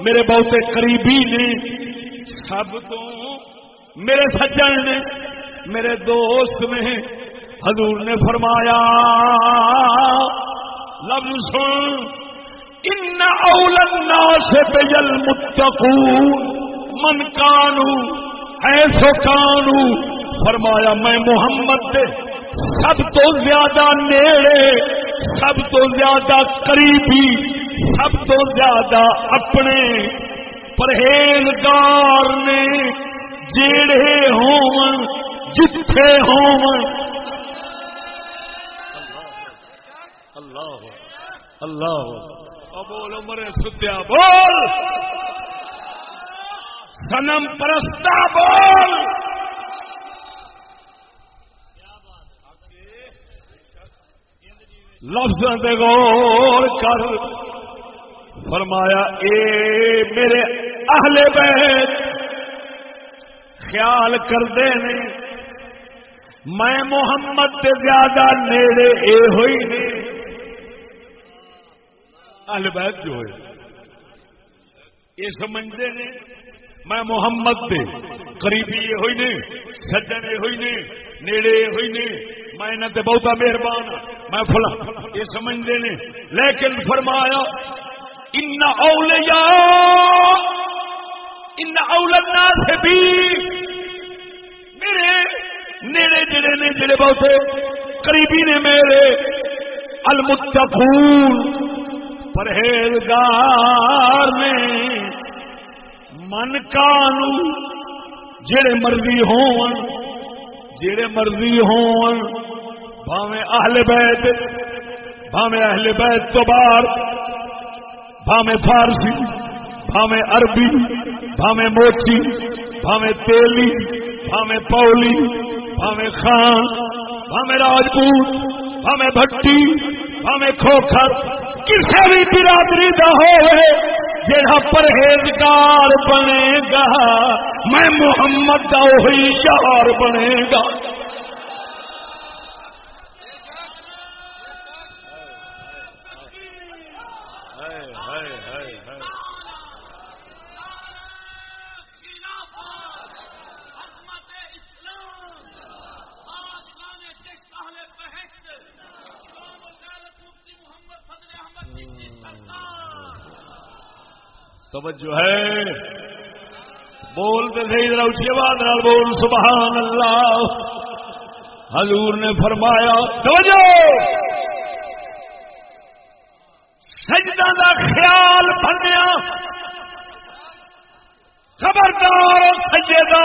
میرے بہتے قریبی نے سب تو میرے سجن نے میرے دوست نے حضور نے فرمایا، لفظ سن، ان اول الناس بالمتقون من کانو ایسو کانو فرمایا میں محمد دے سب تو زیادہ نیڑے، سب تو زیادہ قریبی، سب تو زیادہ اپنے پرہیزگار نے جیڑے ہون، جتھے ہون۔ اللہ اللہ بول مرے ستیا، بول۔ سنم پرستا بول۔ لفظ غور کر۔ فرمایا، اے میرے اہل بیت خیال کرتے نے میں محمد سے زیادہ نیڑے اے ہوئی نے اہل بیت جو ہے یہ سمجھتے نے میں محمد دے قریبی یہ ہوئی نے سجن یہ ہوئی نے نیڑے یہ ہوئی نے میں انہوں تے بہتا مہربان ہاں۔ میں فلا یہ سمجھتے نے لیکن فرمایا، ان اولیاء ان اولنا سے بھی میرے نیڑے جڑے نے جڑے بہتے، قریبی نے میرے، المتقون، پرہیزگار نے، من کانو، جڑے مرضی ہون، جڑے مرضی ہون، بھاویں اہل بیت، بھاویں اہل بیت تو باہر، بھاویں فارسی، بھاویں عربی بھاویں موچی بھاویں تیلی بھاویں پولی بھاویں خان بھاویں راجپوت بھاویں بھٹی بھاویں کھوکھر۔ کسی بھی برادری کا ہوئے جہاں پرہیزگار بنے گا۔ میں محمد کا وہی یار بنے گا۔ توجہ ہے۔ بولتے صحیح ذرا اچھی بات نال بول۔ سبحان اللہ حضور نے فرمایا، توجہ! سجدہ دا خیال بنیا خبردار سجدہ۔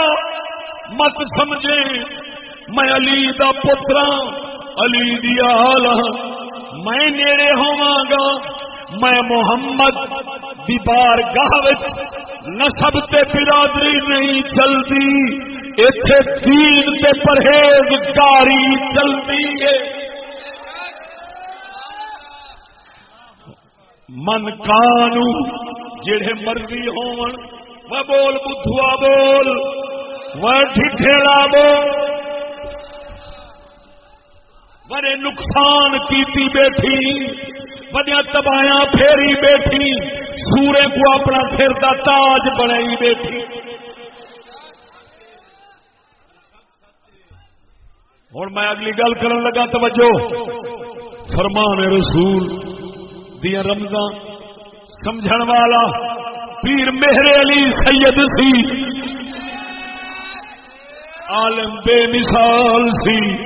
مت سمجھے، میں علی دا پترا علی دیا میں نیڑے ہوا گا۔ میں محمد دی بار گاہ نسب تے برادری نہیں چلتی اتے دین تے پرہیزگاری چلتی ہے۔ من کانو جڑے مرضی ہون وہ بول بدھوا بول وہ ڈھیلا بول۔ بڑے نقصان کیتی بیٹھی بڑی تبایا پھیری بیٹھی، سورے کو اپنا سر کا تاج بنائی بیٹھی۔ ہوں میں اگلی گل کرن لگا، توجہ۔ فرمان رسول دیا رمضان سمجھن والا پیر مہر علی سید سی۔ عالم بے مثال سی۔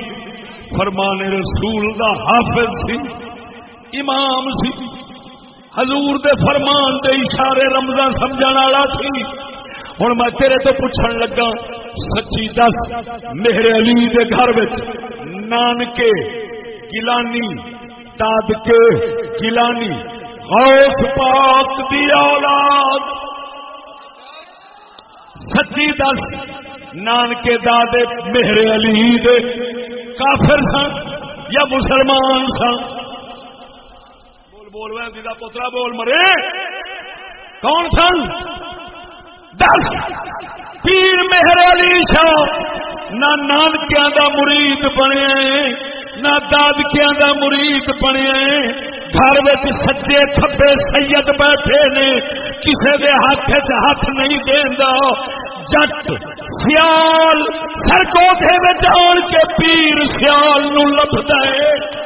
فرمان رسول دا حافظ سی۔ امام سی۔ حضور دے فرمان دے اشارے رمضان سمجھن والا سی ہوں میں تیرے تو پوچھن لگا، سچی دس، میرے علی دے گھر نانکے، گلانی داد کے گلانی، غوث پاک دی اولاد۔ سچی دس، نانکے دادے میرے علی دے کافر سن یا مسلمان سن؟ بول بول وہ پوترا بول مرے۔ کون سن؟ دس۔ پیر مہر علی شاہ۔ نہ نانکیا دا مرید بنے، نہ دادکیا دا مرید بنے۔ گھر سچے کھبے سید بیٹھے نے کسی دے ہاتھ چ ہاتھ نہیں دینا جٹ سیال سرکوٹے آن کے پیر سیال نو لبتا ہے۔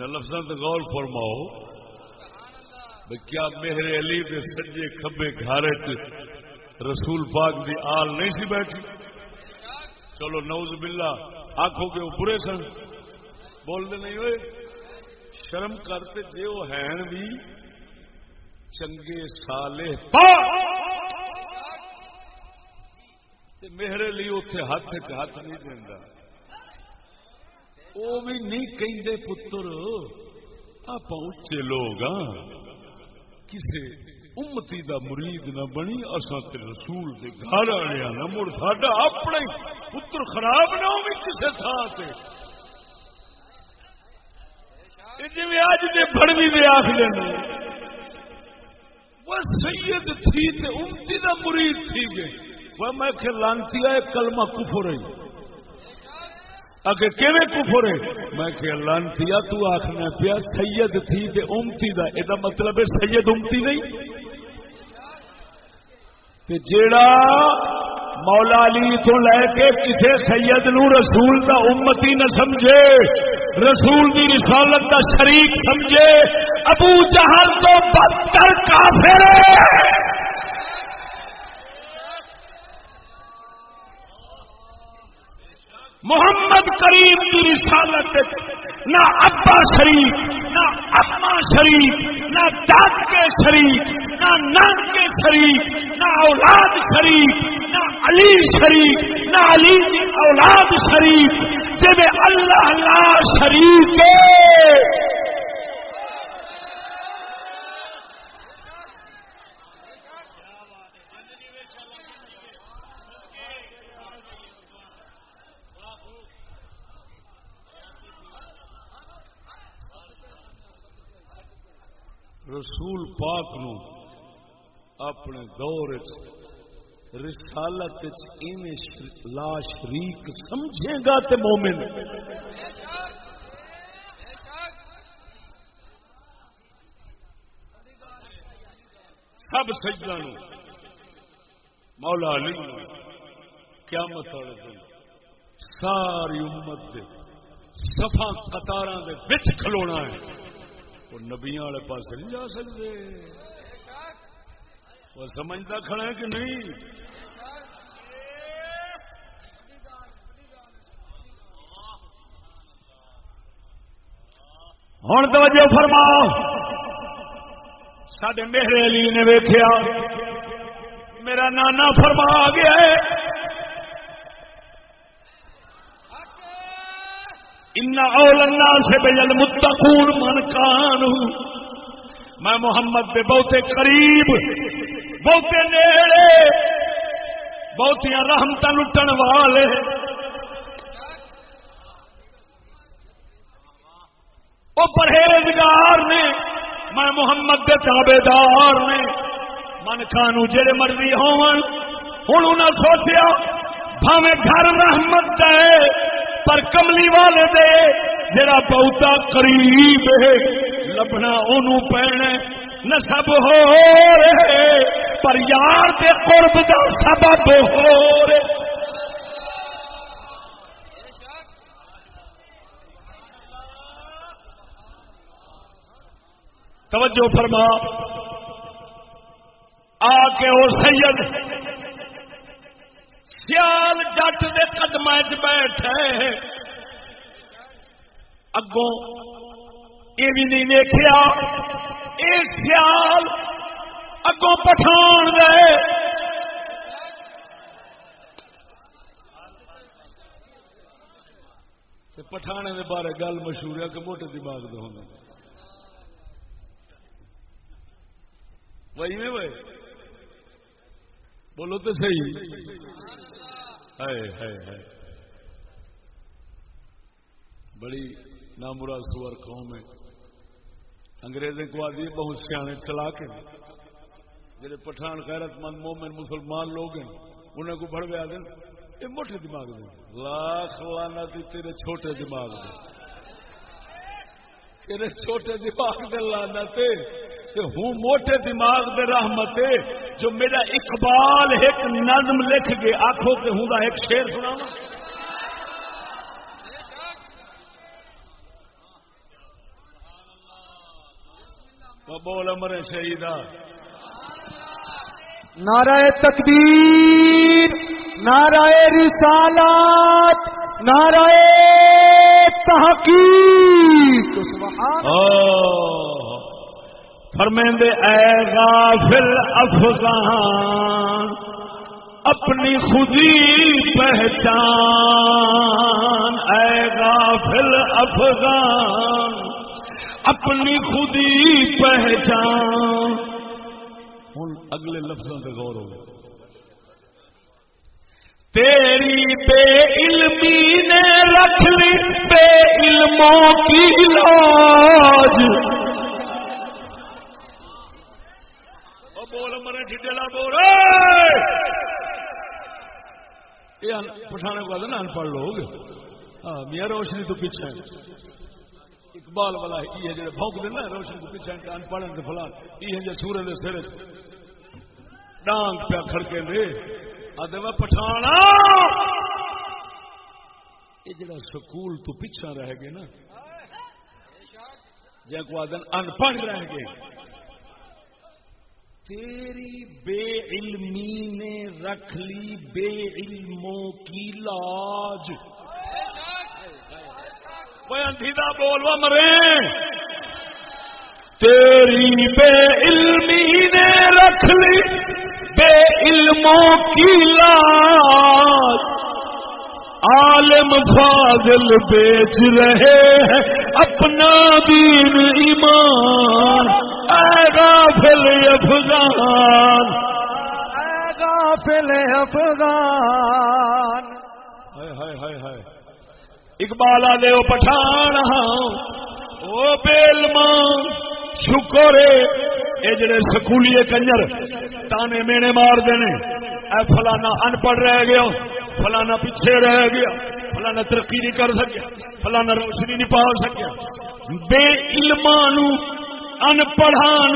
ان لفظوں سے غور فرماؤ کیا میرے علی کے سجے کھبے گھارے رسول پاک دی آل نہیں سی بیٹھی؟ چلو نوز بلا آخو گے وہ برے سن بولتے نہیں ہوئے؟ شرم کرتے جی وہ ہیں بھی چنگے سالے میرے لیے اتے ہاتھ ہاتھ نہیں دینا وہ بھی نہیں کہیں پتر آپ اچے لوگ ہاں کسی امتی دا مرید نہ بنی اصا رسول دے گھر آیا نہ مڑ ساڈا اپنا پتر خراب نہ ہو کسی تھان سے جی اج دے بڑوی دے آخ لینا وہ سید تھی امتی دا مرید تھی گئے وہ میں کہ لانتی ہے کلمہ کفر ہے اگے کیویں کفر ہے؟ میں کہ لانتی تو آخنا پیا، سید تھی تے امتی دا اے دا مطلب ہے سید امتی نہیں۔ تے جیڑا مولا علی تو لے کے کسے سید نو رسول دا امتی نہ سمجھے، رسول دی رسالت دا شریک سمجھے، ابو جہل تو بدتر کافر ہے۔ محمد کریم کی رسالت نہ ابا شریف، نہ اما شریف، نہ داد کے شریف، نہ نان کے شریف، نہ اولاد شریف، نہ علی شریف، نہ علی کی اولاد شریف۔ جب اللہ اللہ شریف رسول پاک نو اپنے دور رسالت لا شریک سمجھے گا تے مومن۔ سب سجدہ نو، مولا علی کیا مت ساری امت دے سفا قطار دے بچ کھلونا ہے۔ وہ نبیا والے پاس نہیں جا سکتے وہ سمجھتا کھڑا ہے کہ نہیں؟ ہوں توجہ فرماؤ۔ سڈے میرے علی نے ویخیا میرا نانا فرما گیا ہے۔ ان اول الناس بجل من کانو میں محمد دے بہتے قریب، بہتے نیڑے، بہتیاں رحمت لٹن والے. وہ پرہیزگار نے، میں محمد کے تابے دار نے. من کانو جڑے مرضی ہون ہوں انہیں سوچیا بھاوے گھر رحمت دے. پر کملی والے دے۔ جڑا بہتا قریب ہے، لبنا انہوں پینے نسب ہو رہے پر یار دے قرب دا سبب ہو رہے توجہ فرما۔ آ کے وہ سید سیال جٹ دے قدم چ بیٹھے۔ اگوں یہ بھی نہیں دیکھا یہ سیال اگوں پٹھان گئے پٹھانے دے بارے گل مشہور ہے کہ موٹے دماغ دے ہونے وہی میں بھائی بولو تو صحیح۔ ہے بڑی نامراد سور قوم ہے۔ انگریزیں کو آدھی بہت سیانے چلا کے جڑے پٹھان غیرت مند مومن مسلمان لوگ ہیں، انہیں کو بڑھوے آ دیں یہ موٹے دماغ دے۔ لاکھ لانا دی تیرے چھوٹے دماغ دے۔ تیرے چھوٹے دماغ دے لانا تے تے ہوں موٹے دماغ دے رحمت جو میرا اقبال ایک نظم لکھ گے آخو کہ ہوں ایک شیر سنا بول امر شہیدہ۔ نعرہ تکبیر نعرہ رسالات نعرہ تحقیق۔ سبحان فرمیندے اے غافل افغان، اپنی خودی پہچان، اے غافل افغان، اپنی خودی پہچان. ہوں اگلے لفظوں سے غور ہو تیری بے علمی نے رکھ لی، بے علموں کی لاج بول مرے بول یہ پٹھانے کو نا انپڑھ لوگ۔ ہاں میاں روشنی تو پیچھے اقبال والا یہ جڑے بھونک دینا روشنی تو پیچھے ان انپڑھ فلان۔ یہ جو سورج کے سر ڈانگ پیا کھڑکے دے آدھے میں پٹھانا! یہ جڑا سکول تو پیچھا رہ گئے نا۔ جی کو آدھے انپڑھ رہ گئے۔ تیری بے علمی نے رکھ لی بے علموں کی لاج۔ اندھیدا بولوا مرے۔ تیری بے علمی نے رکھ لی بے علموں کی لاج۔ عالم فاضل بیچ رہے ہیں اپنا دین ایمان۔ اے غافل افغان۔ اے غافل افغان۔ ہائے ہائے ہائے ہائے۔ اقبال آدھے وہ پٹھان وہ بیلمان شکر یہ جڑے سکولی کنجر تانے مینے مار دینے۔ اے فلانا ان پڑھ رہ گیا فلانا پیچھے رہ گیا، فلانا ترقی نہیں کر سکیا، فلانا روشنی نہیں پا سکیا۔ بے علمان ان پڑھان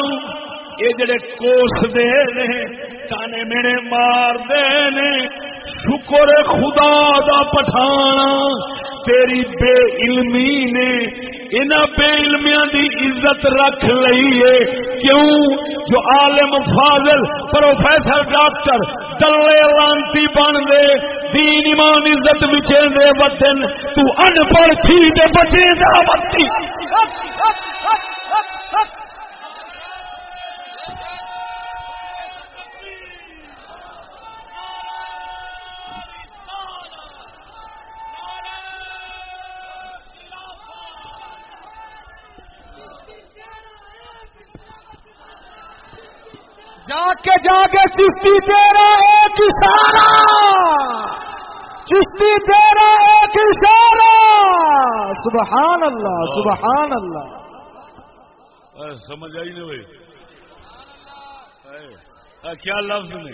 یہ جڑے کوس دے نے، تانے مینے مار دے نے، شکر خدا دا پٹھانا، تیری بے علمی نے ان بے علمیاں دی عزت رکھ لئیے کیوں؟ جو عالم فاضل، پروفیسر ڈاکٹر، دلے لانتی بن دے۔ دین ایمان عزت بچے دے وطن، تو ان پر تھی دے بچے دا وطن جا کے جا کے چشتی تیرا ہے کسارا چشتی تیرا ایک اشارہ! سبحان اللہ سبحان اللہ۔ سمجھ آئی نہیں بھائی۔ کیا لفظ نے؟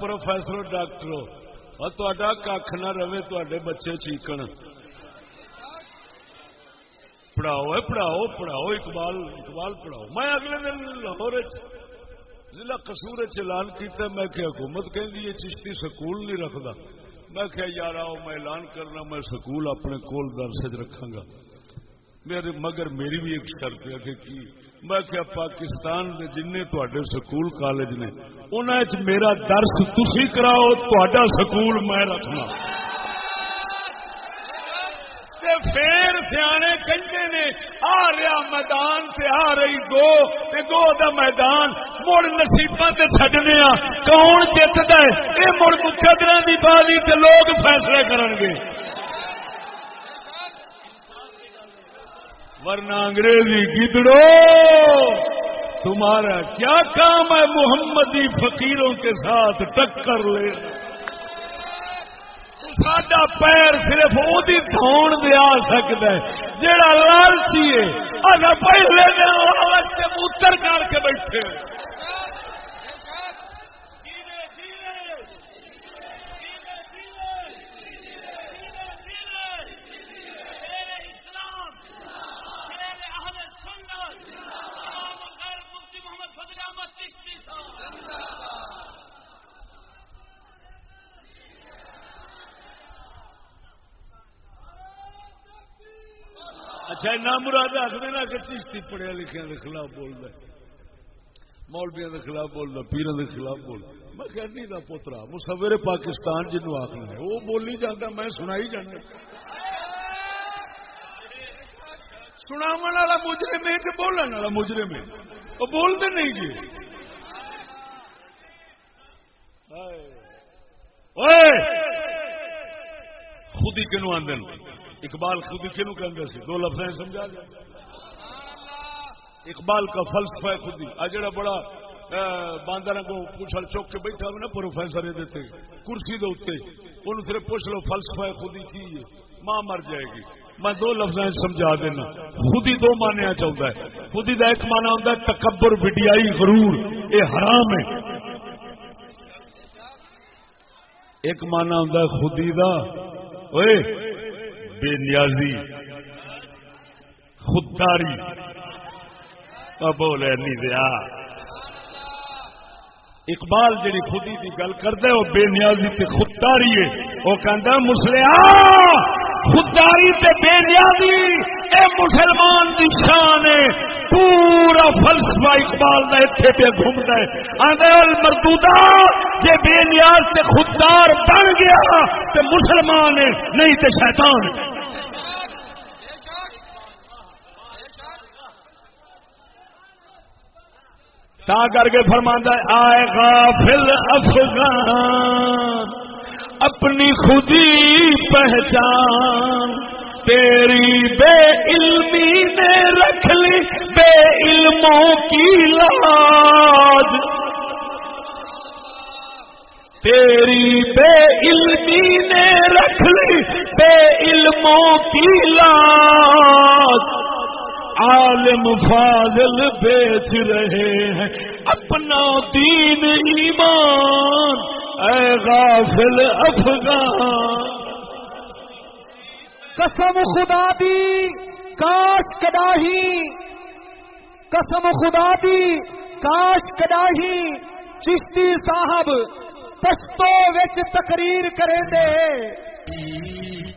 پروفیسر، ڈاکٹر اور تا کھ نہ رہے تے بچے چیکن۔ پڑھاؤ پڑھاؤ پڑھاؤ، اقبال اقبال پڑھاؤ۔ میں اگلے دن لاہور ضلع قصور چ اعلان کیتا میں کہ حکومت کہ چشتی سکول نہیں رکھدا۔ میں کہ یار آؤ میں اعلان کرنا، میں سکول اپنے کول درس رکھاں گا۔ میرے مگر میری بھی ایک شرط ہے کہ کی؟ میں کہ پاکستان دے جن تے سکول کالج نے، انہاں میرا درس تسی کراؤ تا سکول میں رکھنا۔ تے پھر سیانے کہندے نے، آ رہا میدان تے آ رہی گو، تے گو دا میدان مڑ نصیباں تے چھڈنے آ کون جیتدا ہے؟ اے مڑ مقدراں دی بازی تے لوگ فیصلے کرن گے۔ ورنہ انگریزی گدڑو، تمہارا کیا کام ہے؟ محمدی فقیروں کے ساتھ ٹکر لے۔ ساڈا پیر صرف وہی دھون دے آ سکتا ہے جہاں لالچی ہے۔ پہلے دن لالچ سے اتر کر کے بیٹھے۔ اچھا نام مراد آخر نا کہ چشتی پڑھیا لکھیا کے خلاف بولتا مولبیا کے خلاف بولتا پیروں کے خلاف بولتا میں کہنی دا پوترا مسور پاکستان جنو آخنا ہے وہ بولی جانا میں سنائی جانا ہاں۔ سناو والا مجرم ہے کہ بولن والا مجرم ہے وہ بولتے نہیں جی۔ خودی کنو آدھے اقبال خودی کنو کہ دو لفظ سمجھا دیا اقبال کا فلسفہ ہے خودی آ جڑا بڑا باندر کو پوچھل چوک کے بیٹھا ہوا نا پروفیسر دیتے، کرسی دے اتنے ان صرف پوچھ لو، فلسفہ ہے خودی کی ماں مر جائے گی۔ میں دو لفظ سمجھا دینا۔ خودی دو مانیا چاہتا ہے۔ خودی کا ایک مانا ہوتا ہے تکبر، وڈیائی، غرور۔ یہ حرام ہے۔ ایک مانا ہوتا ہے خودی دا۔ اوے بے نیازی، خودداری۔ بولے، نہیں دیا اقبال جی خودی کی گل کرتا وہ بے نیازی تے خودداری ہے۔ وہ کہتا مسلیا خودداری تے بے نیازی۔ اے مسلمان دی شان ہے۔ پورا فلسفہ اقبال کا اتنے پہ گھومتا ہے۔ آدھا مردودا جے بے نیاز تے خوددار بن گیا، تے مسلمان ہے، نہیں تے شیطان ہے۔ تا کر کے فرماندہ آئے غافل افغان، اپنی خودی پہچان، تیری بے علمی نے رکھ لی، بے علموں کی لاج۔ تیری بے علمی نے رکھ لی، بے علموں کی لاج۔ عالم فاضل بیچ رہے ہیں۔ اپنا دین ایمان، اے غافل افغان۔ قسم خدا دی، کاش کداہی۔ قسم خدا دی، کاش کداہی۔ چشتی صاحب، پشتو وچ تقریر کریں دے۔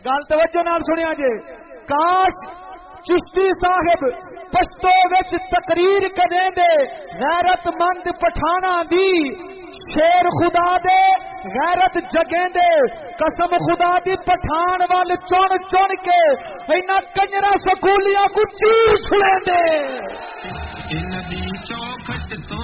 گل توجہ نال سنیا جے جی۔ کاش چشتی صاحب، پشتو وچ تقریر کریں دے، غیرت مند پٹھانا دی، شیر خدا دے، غیرت جگیں دے، قسم خدا دی پٹھان وال چن چن کے، اینا کنجرا سکولیاں کو چیر چھڑیں دے۔ جی چوکھٹ تو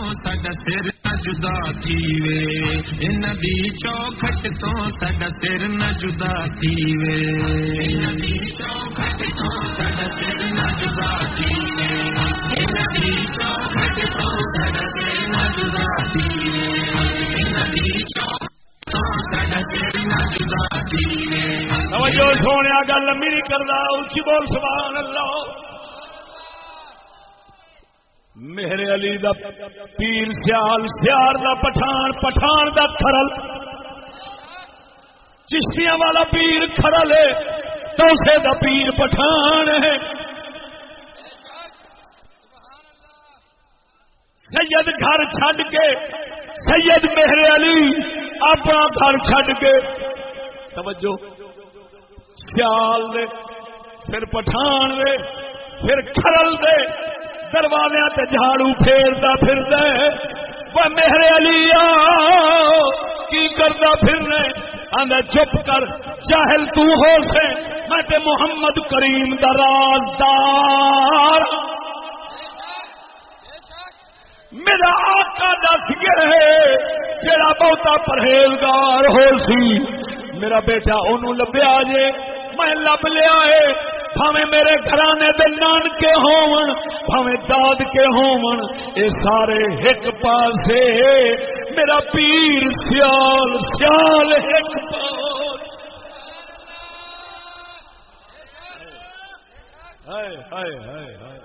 میرے علی دا پیر سیال، سیار دا پٹھان پٹھان دا کھرل چشتیاں والا پیر کھرل ہے، توسے دا پیر پٹھان ہے۔ سید گھر چھڈ کے، سید مہر علی اپنا گھر چھڈ کے۔ توجہ۔ سیال دے، پھر پٹھان دے، پھر کھرل دے۔ دروازے تے جھاڑو پھیرتا پھر دے وہ مہر علی کی کرتا پھرنے آدھا چپ کر چاہل تو ہو سے۔ میں تے محمد کریم دا رازدار۔ میرا آقا دس گئے جڑا بہتا پرہیزگار ہو سی۔ میرا بیٹا انہوں لبیا جے، میں لب لیا ہے۔ بھاوے میرے گھرانے دے نان کے ہون بھاوے داد کے ہون، اے سارے ایک پاسے، میرا پیر سیال سیال ایک پاس۔ ہائے ہائے ہائے ہائے۔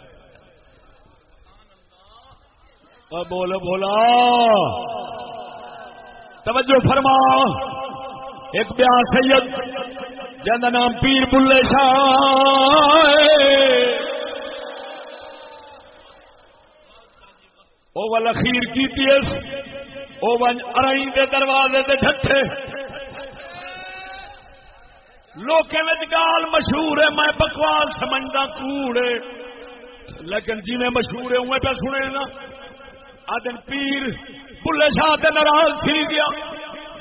بول بولا توجہ فرما۔ ایک بیان سید، جن نام پیر بلے شاہ۔ او ول اخیر کی تیس او ون ارائی دے دروازے دے ڈھٹے لوکے وچ گال مشہور ہے، میں بکواس سمجھدا کوڑ لیکن جی میں مشہور ہے اوے پہ سنے نا۔ آدن پیر بلے شاہ تے ناراض تھی گیا۔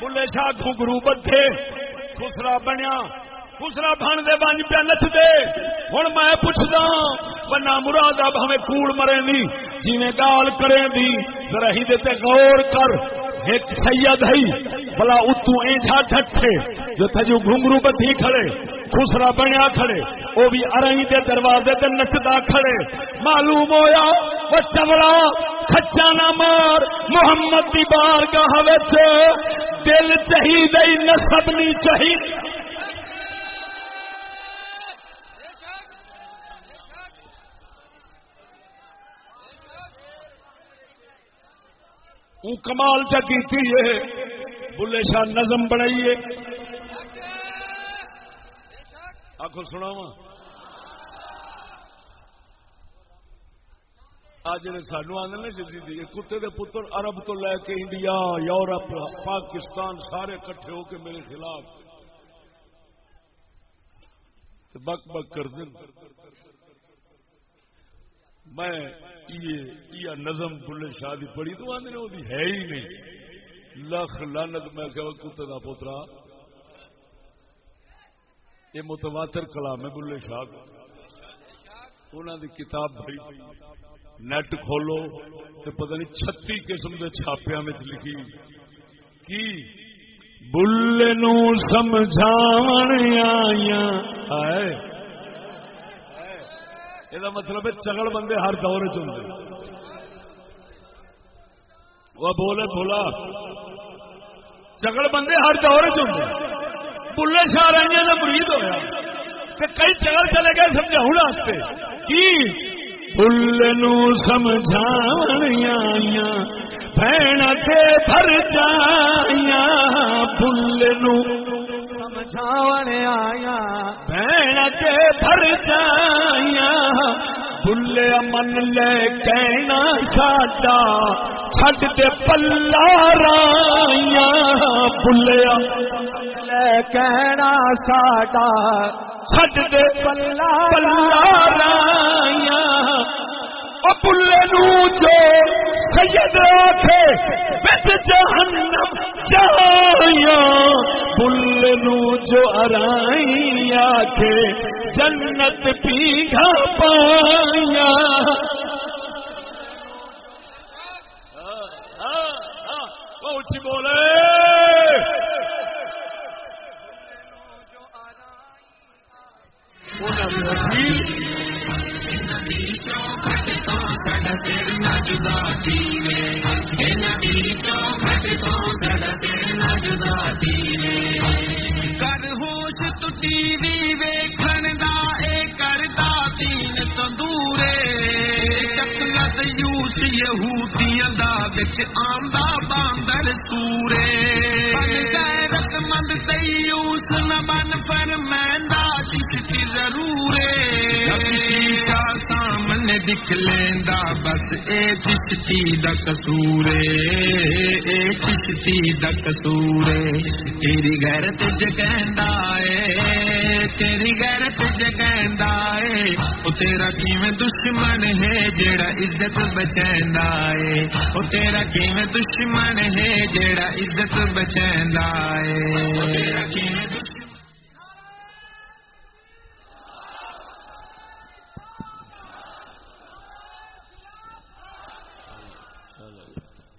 بلے شاہ گھگرو بدھے، خسرا بنیا، خسرا بن دے بن پہ نچ دے۔ ہوں میں پوچھدا ہاں، بنا مراد اب ہمیں کوڑ مرے دی جی گال کرے دی، ذرا ہی دے غور کر۔ ایک سید ہے بلا اتو اینجا ٹھٹھے جو تھجو گھنگرو بدھی کھڑے، خسرا بنیا کھڑے۔ وہ بھی ارئی دے دروازے تے نچدا کھڑے۔ معلوم ہویا، وہ چمڑا کچا نہ مار، محمد دی بارگاہ وچ دل چاہیے نسب نہیں چاہیے کمال چا کی بلے شاہ نظم بنائیے۔ آخو سنا وا آج سانو آدھے جی کتے دے پتر عرب تو لے کے انڈیا، یورپ، پاکستان سارے کٹھے ہو کے میرے خلاف۔ بک بک کر دیں میں یہ نظم بلے شاہ دی پڑھی تو آدھے وہ ہے ہی نہیں۔ لکھ لانت میں کہ کتے کا پوترا یہ متواتر کلام ہے بلے شاہ۔ انہوں دی کتاب بھری۔ نیٹ کھولو تو پتہ نہیں چھتی قسم کے چھاپیا میں لکھی کی بل نو سمجھان آیا یہ مطلب ہے چگڑ بندے ہر دور چلتے وہ بولے بولا چگڑ بندے ہر دور چلتے بلے شاہ رہی کا مرید ہوا کئی چگڑ چلے گئے سمجھاؤ کی بل نو سمجھایا بھن کے بھر جایا بل نو آیا بھن کے بھر امن لے کہنا ساڈا چھٹ دے پلا رائیاں بھلیا لے کہنا ساڈا چھٹ دے پلا پلا رائیاں بلے نو جو سید بچ جہنم بلے نو جو ارائی آخے جنت پیگا پایا اچھی بولے کر ہوش تو ٹی وی ویکھن دا اے کردا دین تندورے۔ لد یوس یہودیاں دا وچ آندا باندر سورے بن غیرت مند تیوس نہ بن فرمیندا چشتی ضرورے چشتی دا سامنے دکھ لینا بس اے چشتی دا قصورے اے چشتی دا قصورے تیری غیرت جگیندا اے تیری غیرت جگیندا اے او تیرا کیویں دشمن ہے جے جیڑا عزت بچیندا اے او تیرا کیویں دشمن ہے جیڑا عزت بچیندا اے او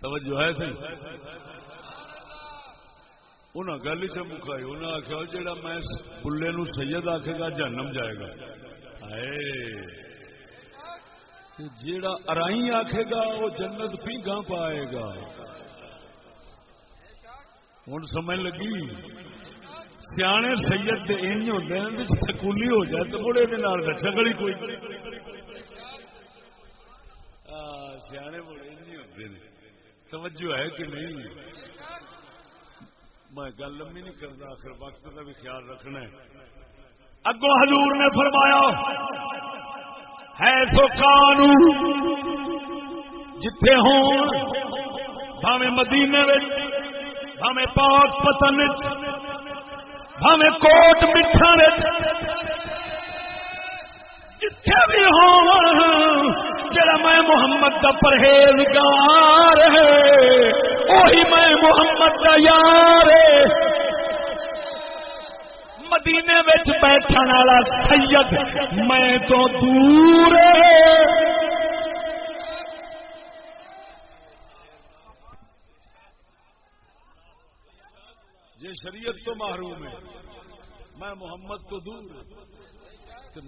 توجہ ہے سی انہاں گل ہی سے مکائی انہاں آخیا جیڑا میں بلے نو سید آکھے گا، جہنم جائے گا۔ ہائے! جیڑا ارائی آخے گا، وہ جنت پیگا پائے گا۔ ہوں سمجھ لگی؟ سیانے سید ان ہوتے ہیں سکولی ہو جائے تو مڑے شکل ہی کوئی۔ سیانے بڑے ان توجہ ہے کہ نہیں؟ میں گل لمبی نہیں کرتا آخر وقت کا بھی خیال رکھنا ہے۔ اگو حضور نے فرمایا ہے تو کانو جتھے ہون بھاوے مدینے بھاوے پاک پتن بھاوے کوٹ مٹھا جتھے بھی ہون، جڑا میں محمد کا پرہیزگار ہے وہی میں محمد کا یار ہے۔ مدینے بیٹھن والا سید میں تو دور جی شریعت تو محروم ہے۔ میں محمد تو دور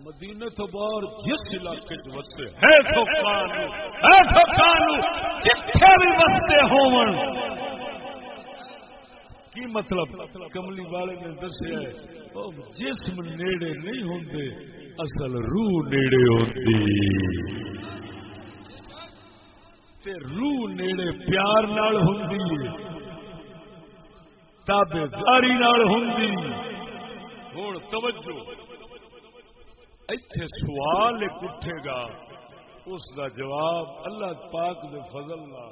مدینے تو باہر جس علاقے وستے ہے تو کانو ہے تو کانو جتھے بھی وستے ہون کی مطلب؟ کملی والے نے دسیا جسم نیڑے نہیں ہوندے، اصل روح نیڑے ہوندی۔ تے روح نیڑے پیار نال ہوندی تابے داری نال ہوندی۔ ہوں توجہ، ایتھے سوال اٹھے گا، اس دا جواب اللہ پاک دے فضل لا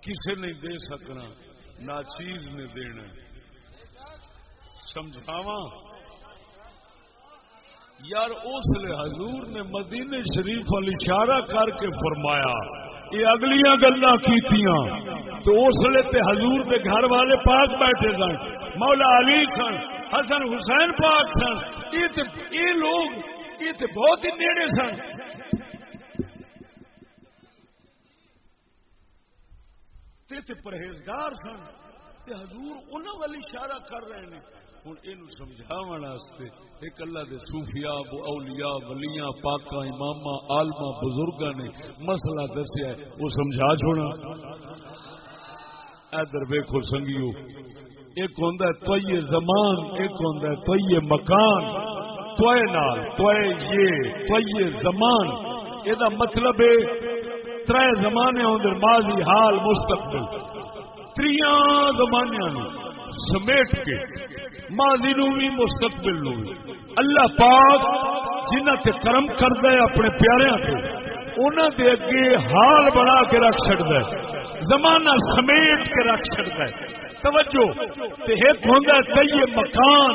کسے نہیں دے سکنا۔ نہ چیز نے دینا سمجھاوا یار، اس لیے حضور نے مدینے شریف والی اشارہ کر کے فرمایا، یہ اگلیاں گلا کی تو اس لیے تے حضور دے گھر والے پاک بیٹھے سن۔ مولا علی سن، حسن حسین پاک سن۔ یہ لوگ، یہ بہت ہی نیڑے سن۔ تے پرہیزگار سن تے حضور انہوں والی اشارہ کر رہے ہیں ہوں یہ سمجھا ایک اللہ دے صوفیاء اولیاء، ولیاں پاکا امام آلما بزرگ نے مسئلہ دسیا ہے، وہ سمجھا چھوڑا ادھر ویکو سنگیو، ایک ہوں تو زمان، ایک ہوں تو مکان۔ توئے نال، توئے یہ توئے زمان۔ یہ مطلب ہے تر زمانے ہوں ماضی حال مستقبل۔ تریاں زمانیا سمیٹ کے ماضی نو بھی مستقبل نو بھی۔ اللہ پاک جنہ تے کرم کرد اپنے پیاروں سے انہوں دے اگے حال بنا کے رکھ چڑتا ہے۔ زمانہ سمیٹ کے رکھ چڑتا ہے۔ توجہ، تے ایک ہوں کئی مکان۔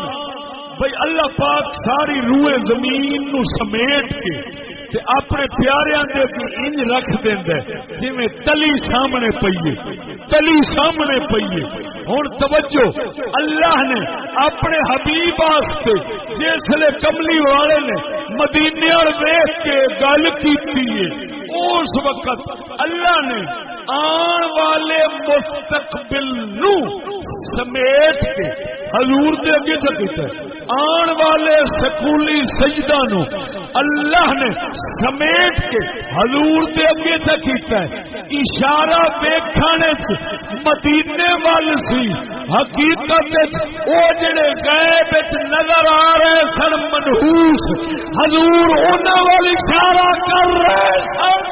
بھائی اللہ پاک ساری روئے زمین نو سمیٹ کے تے اپنے پیارے دے انج رکھ دینا جی میں تلی سامنے پیے تلی سامنے پیے ہوں توجہ، اللہ نے اپنے حبیب واسطے جسے کملی والے نے مدینے ویخ کے گل کی اس وقت اللہ نے آن والے مستقبل نو سمیٹ کے حضور دے اگے چکتا ہے آن والے سکولی سجدہ نو اللہ نے سمیٹ کے حضور دے اگے چکتا ہے۔ اشارہ ویکھنے مدینے وال سی، حقیقت وہ جڑے گئے نظر آ رہے سن منہوس حضور انہوں وال اشارہ کر رہے سن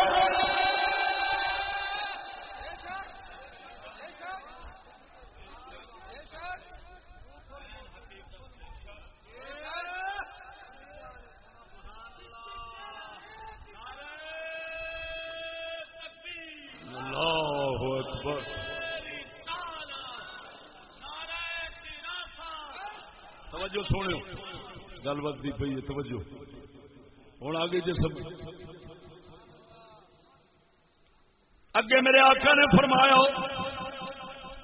اللہ اکبر توجہ سونے گل بدتی پی ہے، توجہ۔ ہوں آگے جی سب اگے میرے آقا نے فرمایا،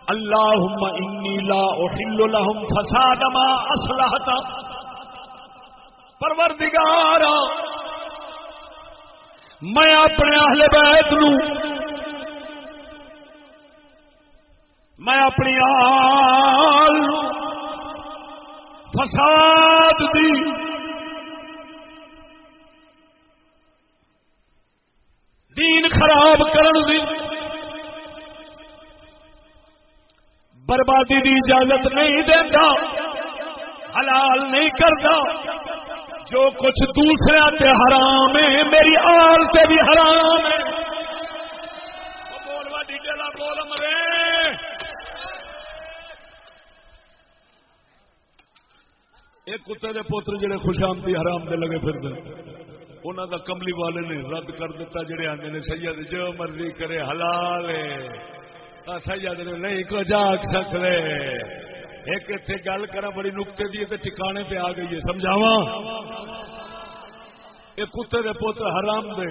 اللہم انی لا احل لهم فساد ما اصلحت۔ پروردگار، میں اپنے اہل بیت نو میں اپنی آل فساد دی۔ دین خراب کرن دی۔ بربادی دی اجازت نہیں دیتا حلال نہیں کرتا جو کچھ دوسرے تے حرام ہے، میری آل سے بھی حرام ہے۔ کتے دے پوتر جڑے خوش آمدی حرام دے لگے پھر انہوں دا کملی والے نے رد کر دیتا جڑے آندے نے سید جو مرضی کرے، حلال ہے۔ سید نے نہیں، کو جاگ سکتے ایک اتنے گل کرا بڑی نقطے دی تے ٹھکانے پہ آ گئی ہے۔ سمجھاوا ایک کتے دے پوتر حرام دے۔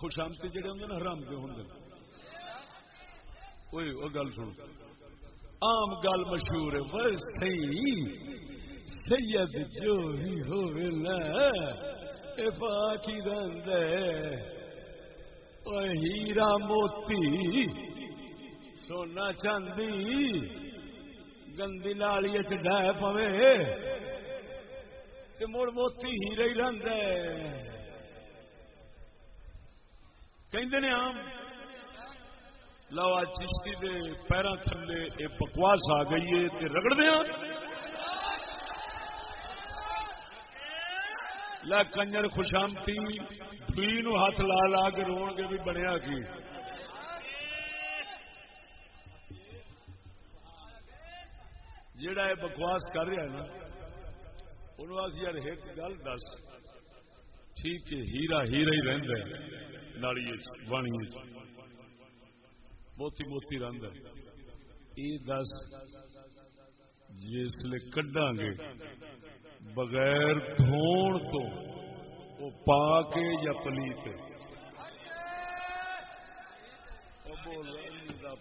خوش آمدی جڑے ہوں حرام دے ہوں اوئے گل سن عام گل مشہور ہے بس صحیح۔ سید جو بھی ہوئے نا پاکی رند ہیرا موتی، سونا چاندی، گندی نالی چ پوے۔ مڑ موتی ہیرا ہی رہندا ہے کہندے نے چشتی دے پیروں تھلے یہ بکواس آ گئی ہے، تے رگڑ دیا لا کنجر خوشامتی دھی نو ہاتھ لا لا کے رو گے بھی بنیا کی۔ جیڑا یہ بکواس کر رہا ہے نا، انہوں آخ یار ایک گل دس۔ ٹھیک ہے، ہیرا ہیرا ہی رہتا ہے، نالی وانی موتی موتی رنگ یہ دس جسل کڈا گے، بغیر دھون تو وہ پا کے یا پلیت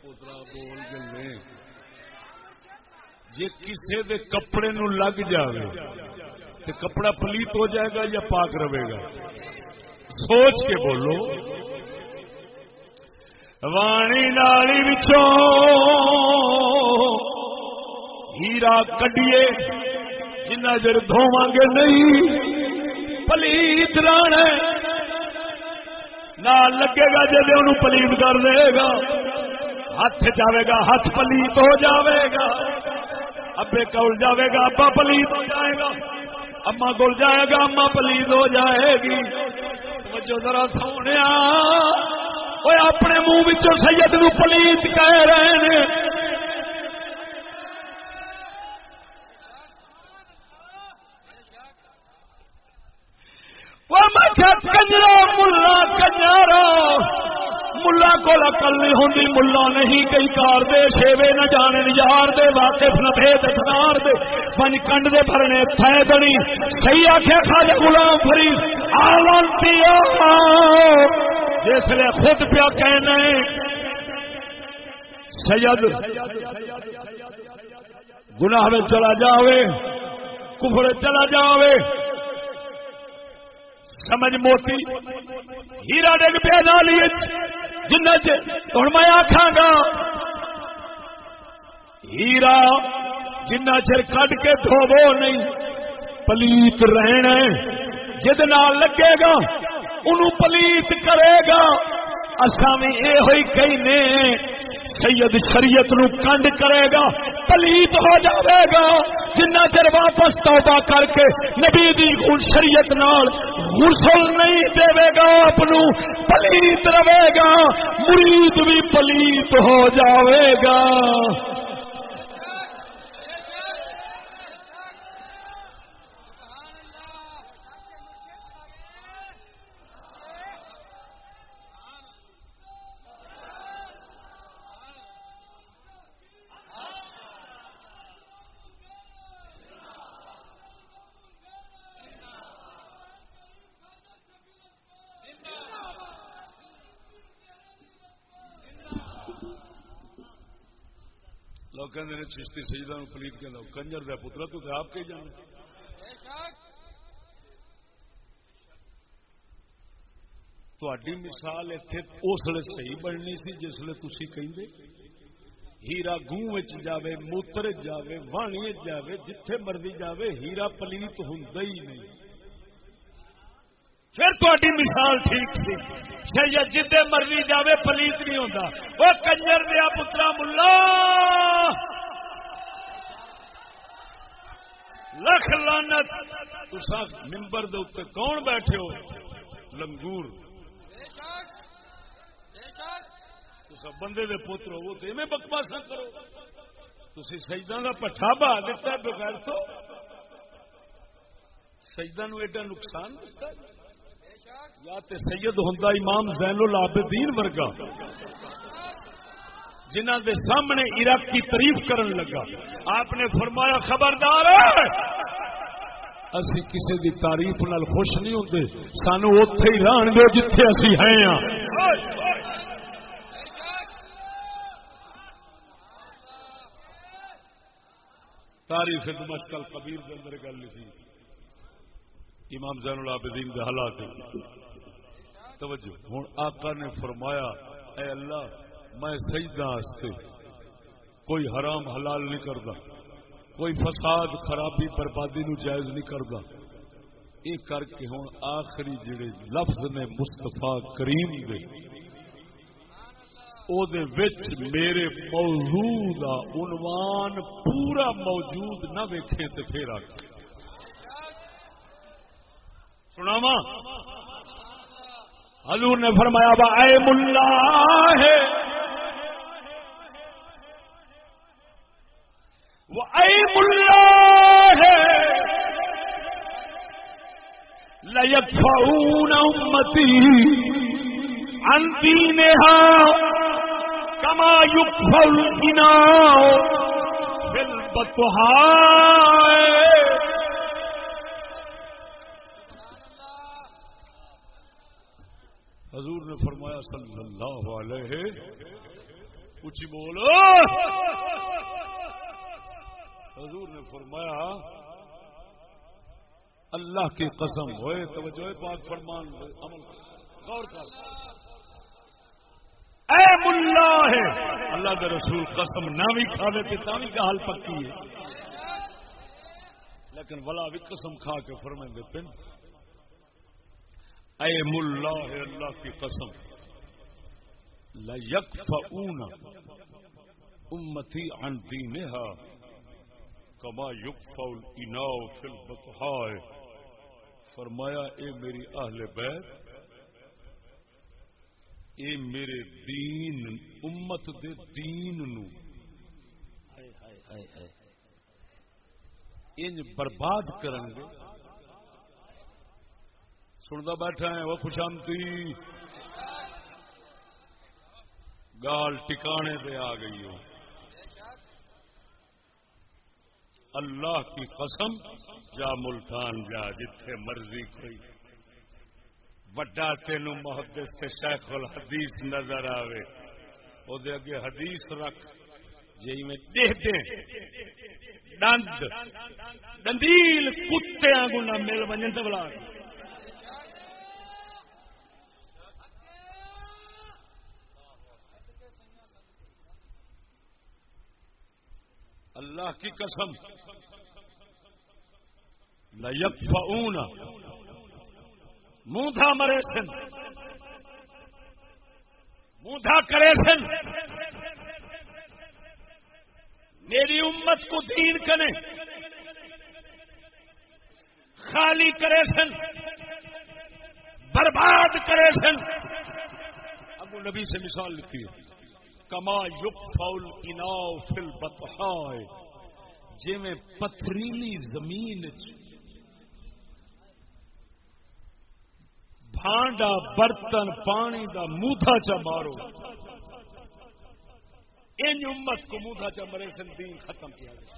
پوترا بول گلے جی کسی دے کپڑے نو لگ جاوے تو کپڑا پلیت ہو جائے گا یا پاک رہے گا؟ سوچ کے بولو۔ وانی نالی بچوں ہیرا کڈیے جنا چر دھواں گے نہیں پلیت ران نہ لگے گا جی انہوں پلیت کر دے گا ہاتھ جاوے گا ہاتھ پلیت ہو جاوے گا ابے کول جاوے گا ابا پلیت ہو جائے گا اما کول جائے گا اما پلیت ہو جائے گی جو ذرا سونے وہ اپنے منہ سید نو پلیت کہہ رہے ہیں کنجرا ملا کنجارا ملا کو اکل نہیں ہوتی ملا نہیں کئی کار دے شیوے نہ جانے یار دے واقف نہ بھید اتنار دے پنج کنڈ دے بھرنے تھے دنی صحیح آخیا کھا غلام فری آلانتی جس لیے خود پیا کہنا سید گناہ میں چلا جاوے، کفر چلا جاوے۔ سمجھ موتی، ہیرا ڈگ پیا نالی جن ہوں میں آخا گا، ہیرا جنا چر کٹ کے دھوو نہیں، پلیت رہنا جد نال لگے گا انہوں پلیت کرے گا۔ اصا بھی یہ ہوئی کہنے سید شریعت نو کنڈ کرے گا، پلیت ہو جاوے گا۔ جنہ چر واپس توبہ کر کے نبی دی شریعت نال غسل نہیں دے گا اپنو پلیت رہے گا۔ مرید بھی پلیت ہو جاوے گا۔ لوگ کہتے ہیں چشتی سجدہ نو پلیت کہ کنجر دیا پترا تو آپ کے جانے تھی مثال اتنے اس لیے صحیح بننی سی جس لیے تھی کہ ہیرا گوں جاوے موتر جاوے وانی جاوے جتھے مرضی جاوے ہیرا پلیت ہوں ہی نہیں پھر تاری مثال ٹھیک سی شاید جتنے مرضی جاوے پلیت نہیں ہوتا وہ کنجر دیا پترا ملا لکھ لانت تسا ممبر دے اتنے کون بیٹھے ہو لنگور۔ تسا بندے دے پتر ہو تو میں بکواس نہ کرو۔ تھی سجدہ کا پٹھا بہا دیتا بغیر تو۔ سجدہ نو ایڈا نقصان دیتا یا تے سید ہوں امام زین العابدین ورگا۔ جنہ دے سامنے عراق کی تعریف کرن لگا۔ آپ نے فرمایا، خبردار اسی کسی دی تعریف نال خوش نہیں ہوتے سانو اتے ہی رہن دو جتھے اسی ہیں ہاں۔ تاریخ دمشق القبیر کے اندر گل لکھی امام زین العابدین کے حالات۔ توجہ ہوں آقا نے فرمایا، اے اللہ میں سجدہ آستے، کوئی حرام حلال نہیں کرتا، کوئی فساد خرابی بربادی نو جائز نہیں کرتا۔ یہ کر کے ہوں آخری جڑے لفظ نے مستفا کریم دے۔ او دے وچ میرے موضوع دا عنوان پورا موجود نہ ویکھے تے پھر آ۔ سناوا حضور نے فرمایا با اے ملا ہے وہ اے ملا ہے لیکفعون امتی عن دینها کما یکفع الاناء فی البطحاء حضور نے فرمایا صلی اللہ علیہ اچھی بولو۔ حضور نے فرمایا، اللہ کی قسم ہوئے، توجہ پاک فرمان عمل غور کر۔ اے ملا ہے، اللہ کے رسول قسم نہ بھی کھا دیتے تاوی کا حال پکی ہے۔ لیکن ولا بھی قسم کھا کے فرمائیں گے، پن۔ اے ملا ہے، اللہ کی قسم۔ لیکفعون امتی عن دینها کما یکفع الاناء فی البطحاء فرمایا اے میری اہل بیت اے میرے دین امت دے دین نو۔ انج برباد کریں گے۔ سنتا بیٹھا ہے وہ خوشامتی گال ٹکانے پہ آ گئی ہو۔ اللہ کی قسم جا ملتان جا جتھے مرضی کوئی۔ وڈا تین محدث تے شیخ الحدیث نظر آوے۔ وہ دے اگے حدیث رکھ۔ جی میں دے دے۔ دند۔ دندیل کتے آگوں نہ مل ونجن تے بلا۔ اللہ کی قسم۔ لیکفعون موندھا مرے سن. موندھا کرے سن. میری امت کو دین کرے خالی کرے سن. برباد کرے سن. ابو نبی سے مثال لکھی ہے کما یق فول اناؤ فل بتہائے جی میں پتھریلی زمین بھانڈا برتن، پانی دا موتھا چا مارو۔ ان امت کو موتھا چا مرے، سن دین ختم کیا گیا۔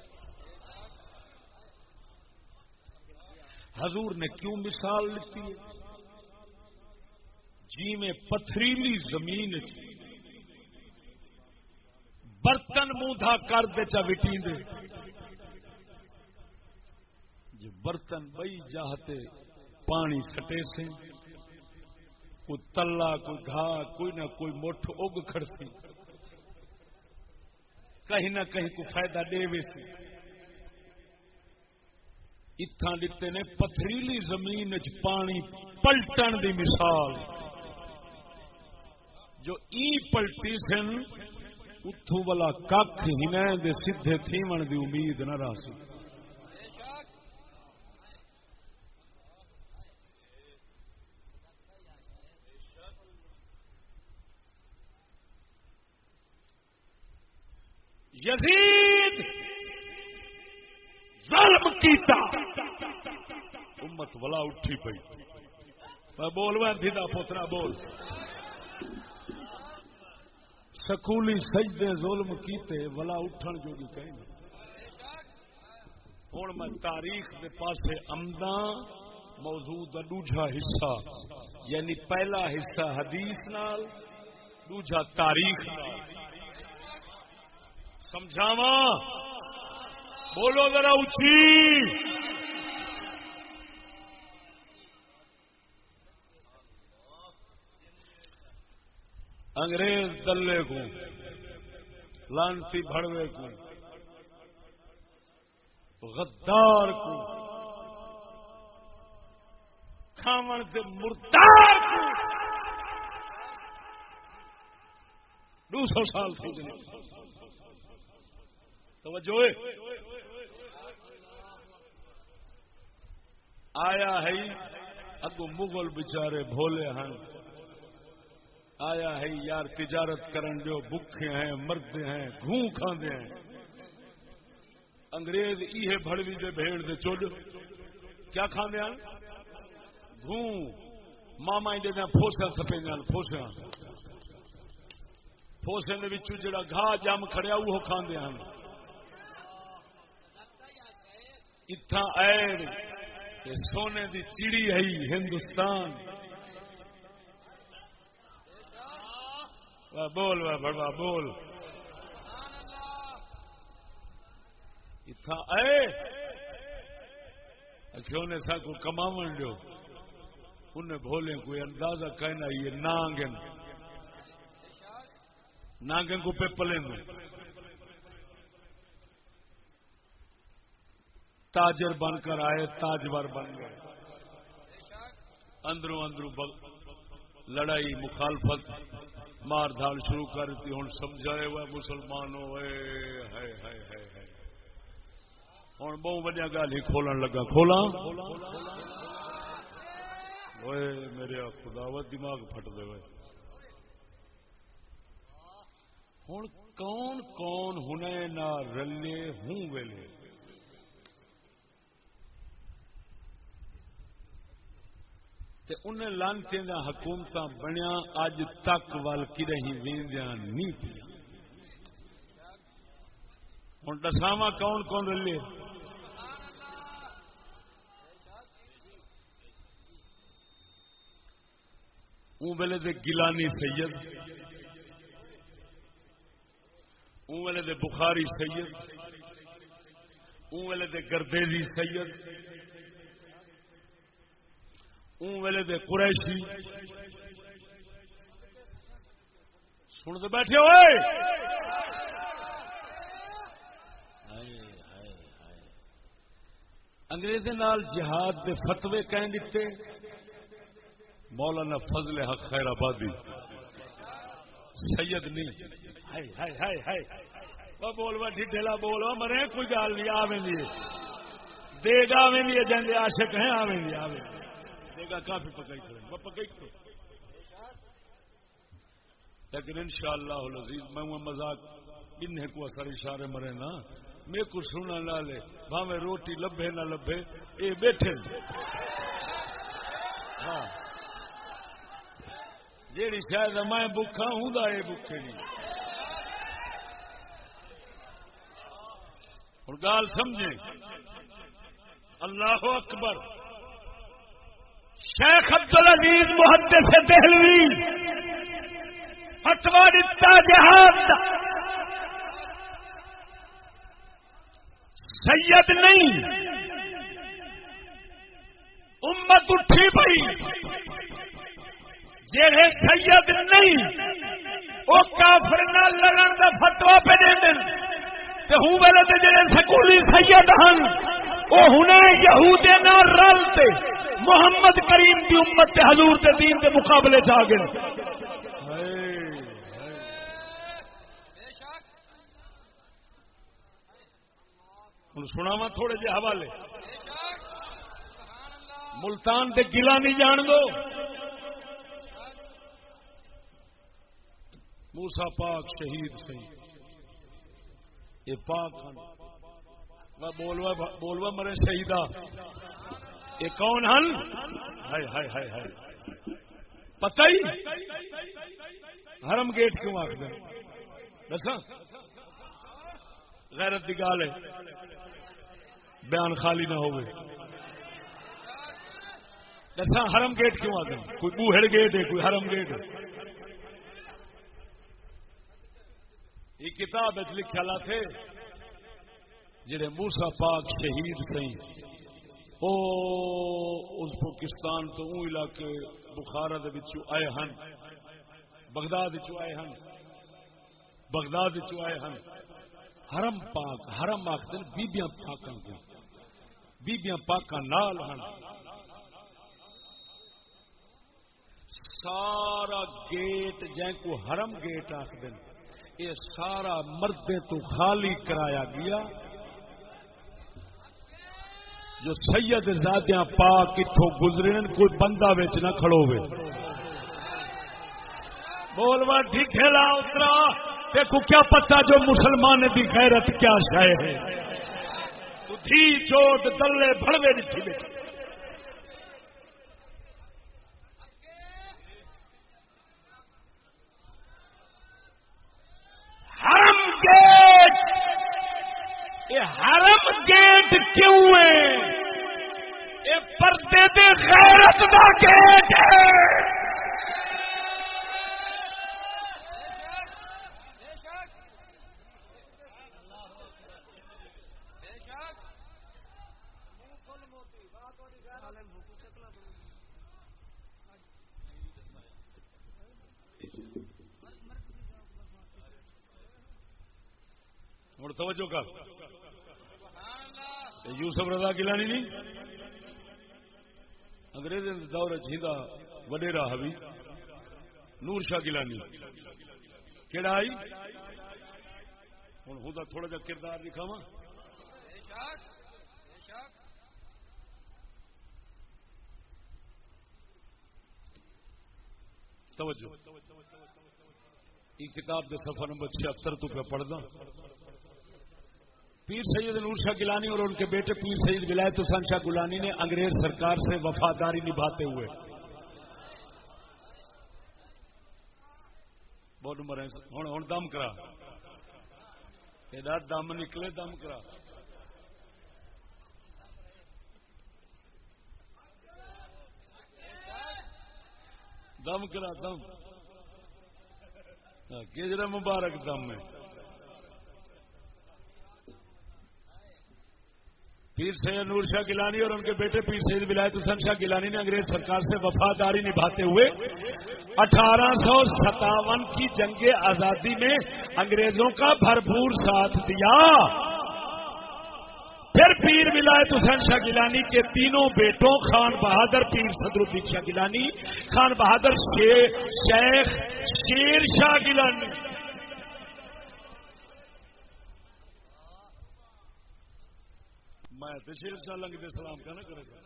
حضور نے کیوں مثال لکھی ہے؟ جی میں پتھریلی زمین برتن موندھا کر دے چا وٹی دے۔ جو برتن بئی جاہتے، پانی سٹے سے کوئی تلا کوئی گھا، کوئی نہ کوئی مٹھ اگ کھڑتی کہیں نہ کہیں کو فائدہ دے وے سے اتھاں دیتے نے پتھریلی زمین چ پانی پلٹن دی مثال۔ جو ای پلٹی سن اتو والا کھ ہن دے سدھے تھیون دی امید نہ رہ سی۔ یزید ظلم کیتا۔ امت ولا اٹھی پئی۔ میں بول، میں دھیدا پوترا بول۔ سکولی سجدے ظلم کیتے، ولا اٹھن جو بھی کہیں۔ ہوں میں تاریخ دے پاسے امدا موضوع دا دوجا حصہ یعنی پہلا حصہ حدیث نال دوجا تاریخ نال۔ سمجھاوا بولو ذرا اچھی انگریز دلے کو لانتی بڑوے کو غدار کو کھاون دے مردار کو دو سو سال تھی توجہ آیا ہے اگو مغل بچارے بھولے ہیں آیا ہے یار تجارت کرن جو بکھے ہیں مرد ہیں، گھوں کھاندے ہیں۔ انگریز یہ بڑوی دے بھیڑ دے چوڑ کیا کھاندے ہیں گھوں۔ ماما دے دیں پھوسا سپے جان پھوسا پھوسے دے وچوں جڑا گھا جم کھڑیا وہ کھاندے ہیں اتھا ایڈ سونے دی چڑی ہے ہندوستان بول وا بڑوا بول اتھا اے کیوں نے سا کو کماون جو انہیں بھولے کوئی اندازہ کہنا یہ نانگن نانگن کو پہ پلے تاجر بن کر آئے، تاجور بن گئے۔ اندروں اندروں لڑائی، مخالفت، مار دھاڑ شروع کر دی۔ ہوں سمجھائے، وہ مسلمان ہوں بہت بڑی گل ہی کھولن لگا۔ کھولا میرے خداوت دماغ پھٹ دے ہوں کون کون ہنے نہ رلے، ہوں ویلے۔ تے انہیں لانتے دا حکومت بنیا اج تک وال کرہی ویندیا نہیں پیا ہوں دساوا کون کون رلے؟ اون ویلے دے گیلانی سید اون ویلے دے بخاری سید اون ویلے دے گردیزی سید۔ اون ویلے دے قریشی۔ سن تو بیٹھے ہوئے۔ انگریز نال جہاد دے فتوے کہیں دیتے مولانا فضل حق خیر آبادی۔ سید نہیں بول وہ ڈھلا بول مرے، کوئی گل نہیں، آویں دے گا، آویں دی ہیں، آویں آویں دے گا، کافی پکائی کریں وہ پکائی کریں لیکن انشاءاللہ العزیز، میں وہ مذاق۔ انہیں کو اثر اشارے مرے نا۔ میں کو سننا نہ لے۔ بھاویں روٹی لبے نہ لبے اے بیٹھے۔ ہاں۔ جیڑی شاید میں بکھا ہوں دا، اے بکھے نہیں۔ اور گال سمجھیں۔ اللہ اکبر۔ شیخ عبد العزیز محدث دہلوی فتوا دتا جہاد۔ دا سید نہیں، امت اٹھی پئی۔ جہے سید نہیں وہ کافر نہ لڑن دا فتوا پہ دے دیں ہوں ویلے تے جڑے سکولی سید ہن، او ہنے یہودے نال رل تے۔ محمد کریم دی امت تے حضور دے دین دے مقابلے چ آ گئے۔ ہوں سناوا تھوڑے جہ حوالے۔ ملتان تے گلا نہیں جان دو۔ موسا پاک شہید سی یہ پاک ہن۔ وہ بولوا بولوا مرے شہیدا یہ کون ہن؟ ہائے ہائے ہائے ہائے۔ پتہ ہی؟ حرم گیٹ کیوں آخ دیں دسا غیرت دی گال ہے۔ بیان خالی نہ ہوئے۔ دسا حرم گیٹ کیوں آ گئے کوئی بوہڑ گیٹ ہے، کوئی حرم گیٹ ہے۔ یہ کتاب لکھا لا تھے، جڑے موسا پاک شہید سی او ازبکستان تو اون علاقے بخارا دے وچوں آئے ہن۔ بغداد وچوں آئے ہن۔ بغداد وچوں آئے ہن۔ حرم پاک، حرم آخر بیبیاں پاکاں کو بیبیاں پاکاں نال ہن۔ سارا گیٹ جن کو حرم گیٹ آخر یہ سارا مردے تو خالی کرایا گیا۔ جو سید زادیاں پاک اتوں گزرے کوئی بندہ بچ نہ کھڑو وے بولوا ڈھیلا اترا۔ دیکھو کیا پتا جو مسلمان دی غیرت کیا شے ہے۔ تو تھی چوٹ دلے بڑوے ڈٹھی بیٹھی حرم گیٹ۔ یہ حرم گیٹ کیوں ہے؟ یہ پردے دے غیرت دا گیٹ ہے۔ توجہ کر یوسف رضا گیلانی نہیں انگریز دور چیزا وڈیرا حوی نور شاہ گیلانی۔ کہڑا آئی؟ ہوں خدا تھوڑا جا کردار دکھاوا توجہ۔ یہ کتاب کے سفر نمبر چھہتر تو پہ پڑھنا پیر سید نور شاہ گیلانی اور ان کے بیٹے پیر سید ولایت حسین شاہ گلانی نے انگریز سرکار سے وفاداری نبھاتے ہوئے بہت نمبر ہوں دم کرا۔ دم نکلے، دم کرا۔ دم کرا، دم۔ ہاں، کہ مبارک دم ہے۔ پیر سید نور شاہ گیلانی اور ان کے بیٹے پیر سید ولایت حسین شاہ گیلانی نے انگریز سرکار سے وفاداری نبھاتے ہوئے اٹھارہ سو ستاون کی جنگ آزادی میں انگریزوں کا بھرپور ساتھ دیا۔ پھر پیر ولایت حسین شاہ گیلانی کے تینوں بیٹوں خان بہادر پیر صدر الدین شاہ گیلانی، خان بہادر شیخ شیر شاہ گیلانی۔ میں شیر شاہ لنگ دے سلام کا نہ کرے گا؟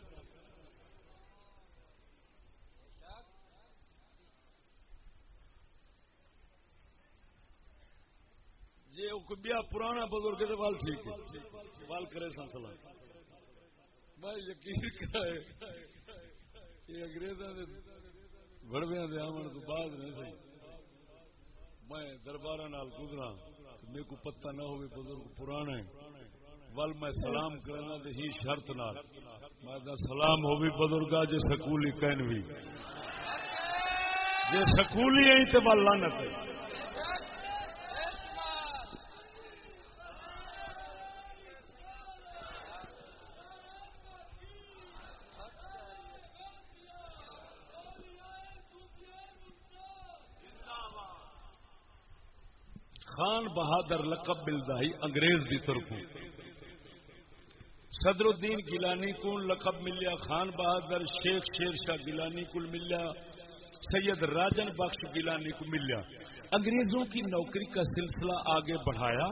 جی وہ بیا پرانا بزرگ کے وال ٹھیک ہے۔ وال کرے سن سلام۔ میں یقین کرائے یہ انگریزوں کے بڑویا کے آمن تو بعد نہیں سی میں دربار گزرا میرے کو پتہ نہ ہوئے بزرگ پرانے ول میں سلام کرنا تو ہی شرط نال۔ میں سلام ہو بھی بزرگا جی سکولی کہن بھی جی سکولی آئی تو بل لانت خان بہادر لقب ملتا ہی انگریز کی طرف صدر الدین گیلانی کو لقب ملیا، خان بہادر شیخ شیر شاہ گیلانی کو ملیا، سید راجن بخش گیلانی کو ملیا۔ انگریزوں کی نوکری کا سلسلہ آگے بڑھایا۔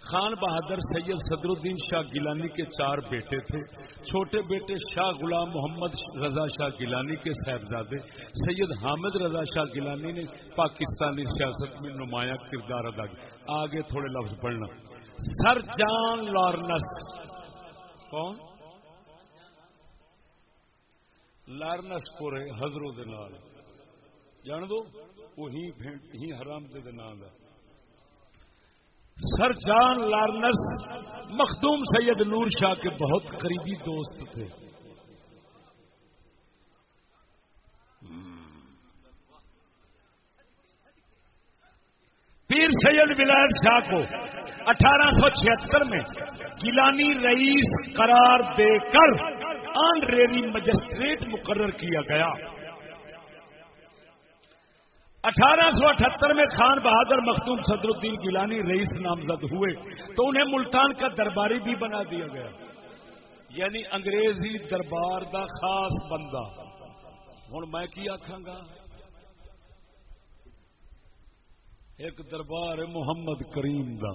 خان بہادر سید صدر الدین شاہ گیلانی کے چار بیٹے تھے۔ چھوٹے بیٹے شاہ غلام محمد رضا شاہ گیلانی کے صاحبزادے۔ سید حامد رضا شاہ گیلانی نے پاکستانی سیاست میں نمایاں کردار ادا کیا۔ آگے تھوڑے لفظ پڑھنا سر جان لارنس۔ کون؟ لارنس کو رہے جان دو، وہ ہی حرام دے نام سر جان لارنس مخدوم سید نور شاہ کے بہت قریبی دوست تھے۔ پیر سید ولایت شاہ کو اٹھارہ سو چھہتر میں گیلانی رئیس قرار دے کر آنریری مجسٹریٹ مقرر کیا گیا۔ اٹھارہ سو اٹھہتر میں خان بہادر مختوم صدر الدین گیلانی رئیس نامزد ہوئے تو انہیں ملتان کا درباری بھی بنا دیا گیا۔ یعنی انگریزی دربار دا خاص بندہ۔ ہوں میں کی آخا گا ایک دربار محمد کریم دا۔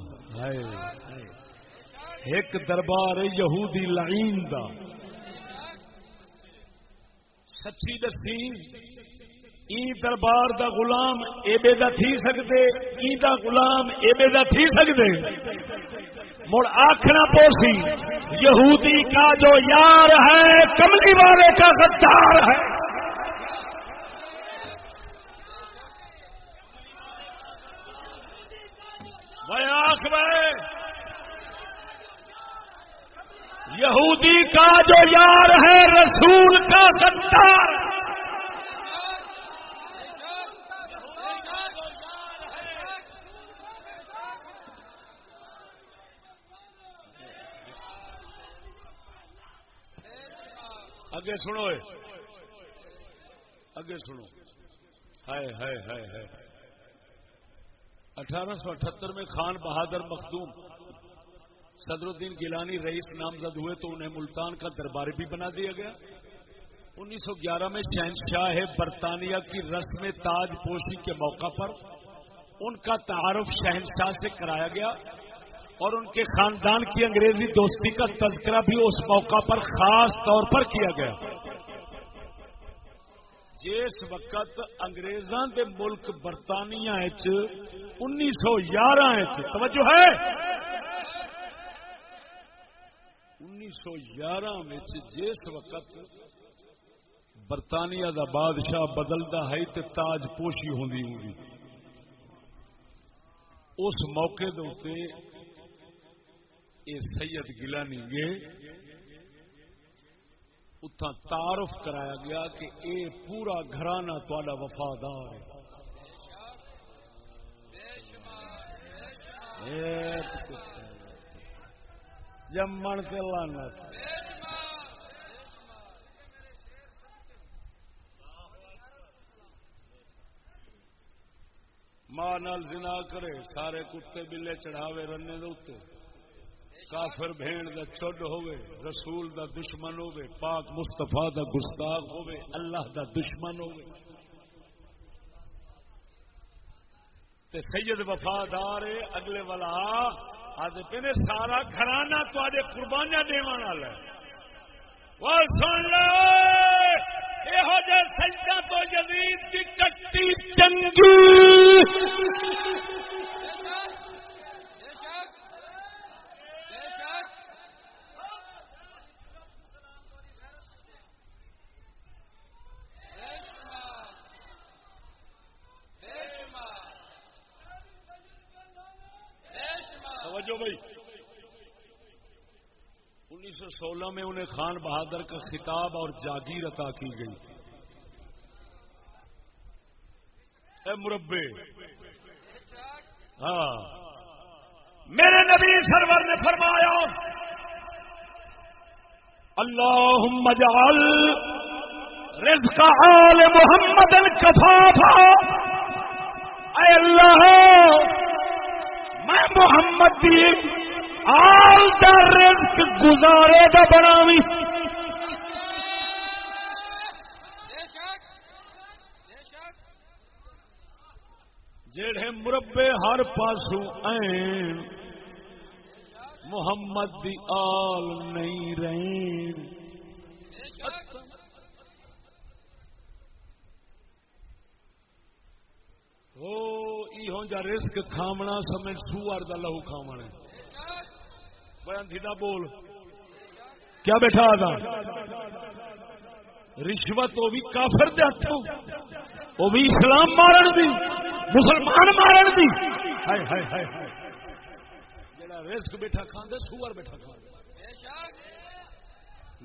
ایک دربار یہودی لعین دا۔ سچی دسی ای دربار دا غلام ایبے دا تھی سکتے ای دا غلام ایبے دا تھی سکتے۔ مڑ آخنا پوسی یہودی کا جو یار ہے کملی والے کا غدار ہے۔ میں آخ میں یہودی کا جو یار ہے، رسول کا غدار اگے سنو اگے سنو۔ ہائے ہائے ہائے ہائے۔ اٹھارہ سو اٹھہتر میں خان بہادر مخدوم صدر الدین گیلانی رئیس نامزد ہوئے تو انہیں ملتان کا دربار بھی بنا دیا گیا۔ انیس سو گیارہ میں شہنشاہ برطانیہ کی رسم تاج پوشی کے موقع پر۔ ان کا تعارف شہنشاہ سے کرایا گیا اور ان کے خاندان کی انگریزی دوستی کا تذکرہ بھی اس موقع پر خاص طور پر کیا گیا۔ جس وقت انگریزاں دے ملک برطانیہ انیس سو یارہ توجہ ہے؟ انیس سو یارہ جس وقت برطانیہ دا بادشاہ بدلتا ہے تو تاج پوشی ہوں اس موقع دے یہ سید گلانی گے اتنا تعارف کرایا گیا کہ اے پورا گھرانہ تا وفادار ہے۔ جمن کے لانا ماں نال زنا کرے، سارے کتے بلے چڑھاوے رنے دے کافر بھیڑ دا چڈ ہوے رسول دا دشمن ہوے پاک مستفا دا گستاخ ہوے اللہ دا دشمن ہوے تے سید وفادار اگلے والا آج پہ سارا گھرانہ تے قربانیاں دیوان والا ہے۔ وہ سن لو! یہو جہ سجدہ تو جدید کی کٹی چنگی توجہ بھائی انیس سو سولہ میں انہیں خان بہادر کا خطاب اور جاگیر عطا کی گئی۔ اے مربے ہاں۔ میرے نبی سرور نے فرمایا اللهم اجعل رزق آل محمد کفافا۔ اے اللہ، میں محمد دی آل دا رزق گزارے دا بناوی جڑے مربے ہر پاسوں این محمد دی آل نہیں رہین او، ایہوں جا رزق کھامنا سمجھ سوار دا لہو کھامنا بیان تھی بول۔ کیا بیٹھا تھا رشوت وہ بھی کافر دے ہاتھوں وہ بھی اسلام مارن دی، مسلمان مارن دی۔ ہائے ہائے ہائے جڑا رزق بیٹھا کھاندے، سور بیٹھا کھاندے۔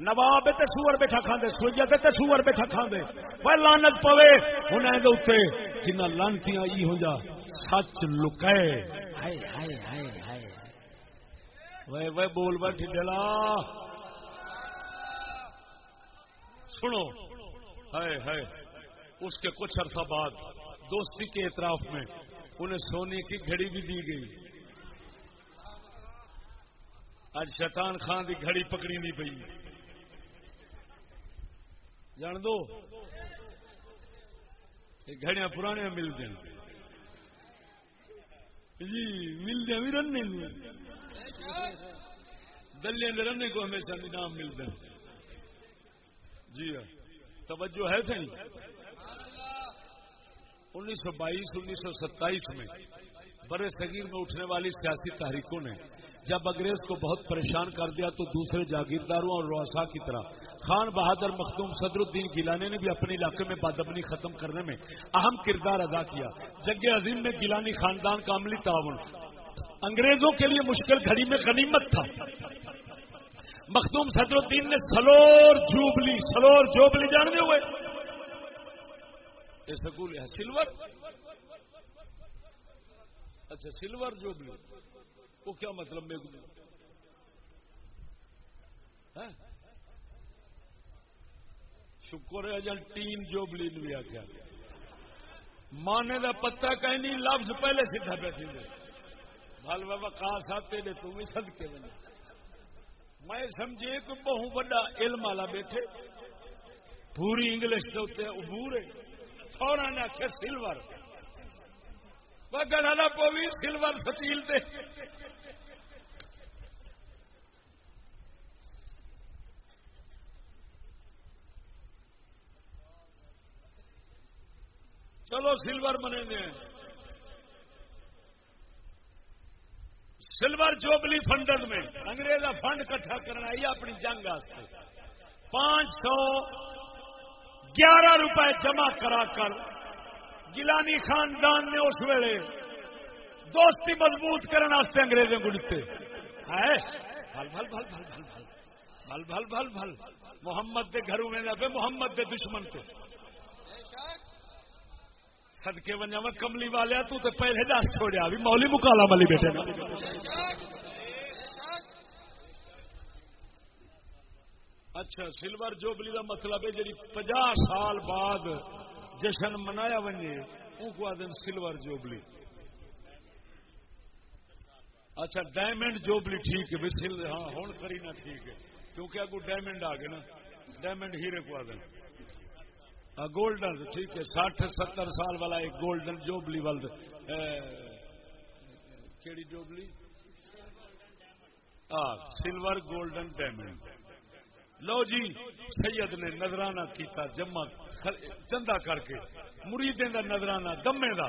نواب تے سور بیٹھا کھاندے سوجا تے سور بیٹھا کھاندے۔ وہ لعنت پوے انہاں دے اوتے جنہ لعنتیاں ای ہو جا سچ لکائے ہائے ہائے ہائے۔ ہائے وہ وہ بول بیٹھی ڈلا سنو ہائے ہائے اس کے کچھ عرصہ بعد دوستی کے اعتراف میں انہیں سونے کی گھڑی بھی دی گئی آج شیطان خان کی گھڑی پکڑی نہیں پی جان دو یہ گھڑیاں پرانے مل دیں جی مل دیں بھی رن دلیا نے رننے کو ہمیشہ انعام ملتے ہیں۔ جی ہاں۔ توجہ ہے تھی انیس سو بائیس، انیس سو ستائیس میں برے صغیر میں اٹھنے والی سیاسی تحریکوں نے جب انگریز کو بہت پریشان کر دیا تو دوسرے جاگیرداروں اور روسا کی طرح خان بہادر مختوم صدر الدین گیلانی نے بھی اپنے علاقے میں بادبنی ختم کرنے میں اہم کردار ادا کیا۔ جنگ عظیم میں گیلانی خاندان کا عملی تعاون انگریزوں کے لیے مشکل گھڑی میں غنیمت تھا۔ مخدوم صدر الدین نے سلور جوبلی سلور جوبلی جاننے ہوئے۔ یہ سکول ہے، سلور۔ اچھا سلور جوبلی وہ کیا مطلب میں ہاں؟ شکر ہے جن جوبلی نے بھی آخیا مانے کا پتا کہیں نہیں، لفظ پہلے سیدھا بیٹھے بال بابا خاص آتے نے بھی سد کے بنے۔ میں سمجھے کہ بہو بڑا علم والا بیٹھے۔ پوری انگلش کے اتنے عبور ہے۔ تھوڑا نے آخیا سلور۔ گڑا پوی سلور ستیل دے۔ چلو سلور بنے گے۔ سلور جوبلی فنڈز میں انگریز فنڈ کٹھا کرنا یہ اپنی جنگ آستے پانچ سو گیارہ روپے جمع کرا کر گیلانی خاندان نے اس ویلے دوستی مضبوط کرنے واسطے انگریزوں کو دیتے ہے بھل بھل بھل بھل بھل بھل بھل بھل بھل بھل محمد دے گھروں میں نہ محمد دے دشمن تے سدکے ونجا میں کملی والے تو تے پہلے دس چھوڑیا، بھی مولی مکالا ملی بیٹھے نا اچھا سلور جوبلی کا مطلب ہے جی پجا سال بعد جشن منایا ونجے وہ کو دن سلور جوبلی۔ اچھا ڈائمنڈ جوبلی ٹھیک ہے ہاں ہوں کری نہ ٹھیک ہے، کیونکہ اگو ڈائمنڈ آ گئے نا۔ ڈائمنڈ ہیرے کو آ گولڈن، ٹھیک ہے، ساٹھ، ستر سال والا ایک گولڈن جوبلی ولد۔ کیڑی جوبلی؟ Silver golden diamond. لو جی سید نے نظرانہ کیتا جمع چندہ کر کے۔ مریدیں دا نظرانہ دمے دا۔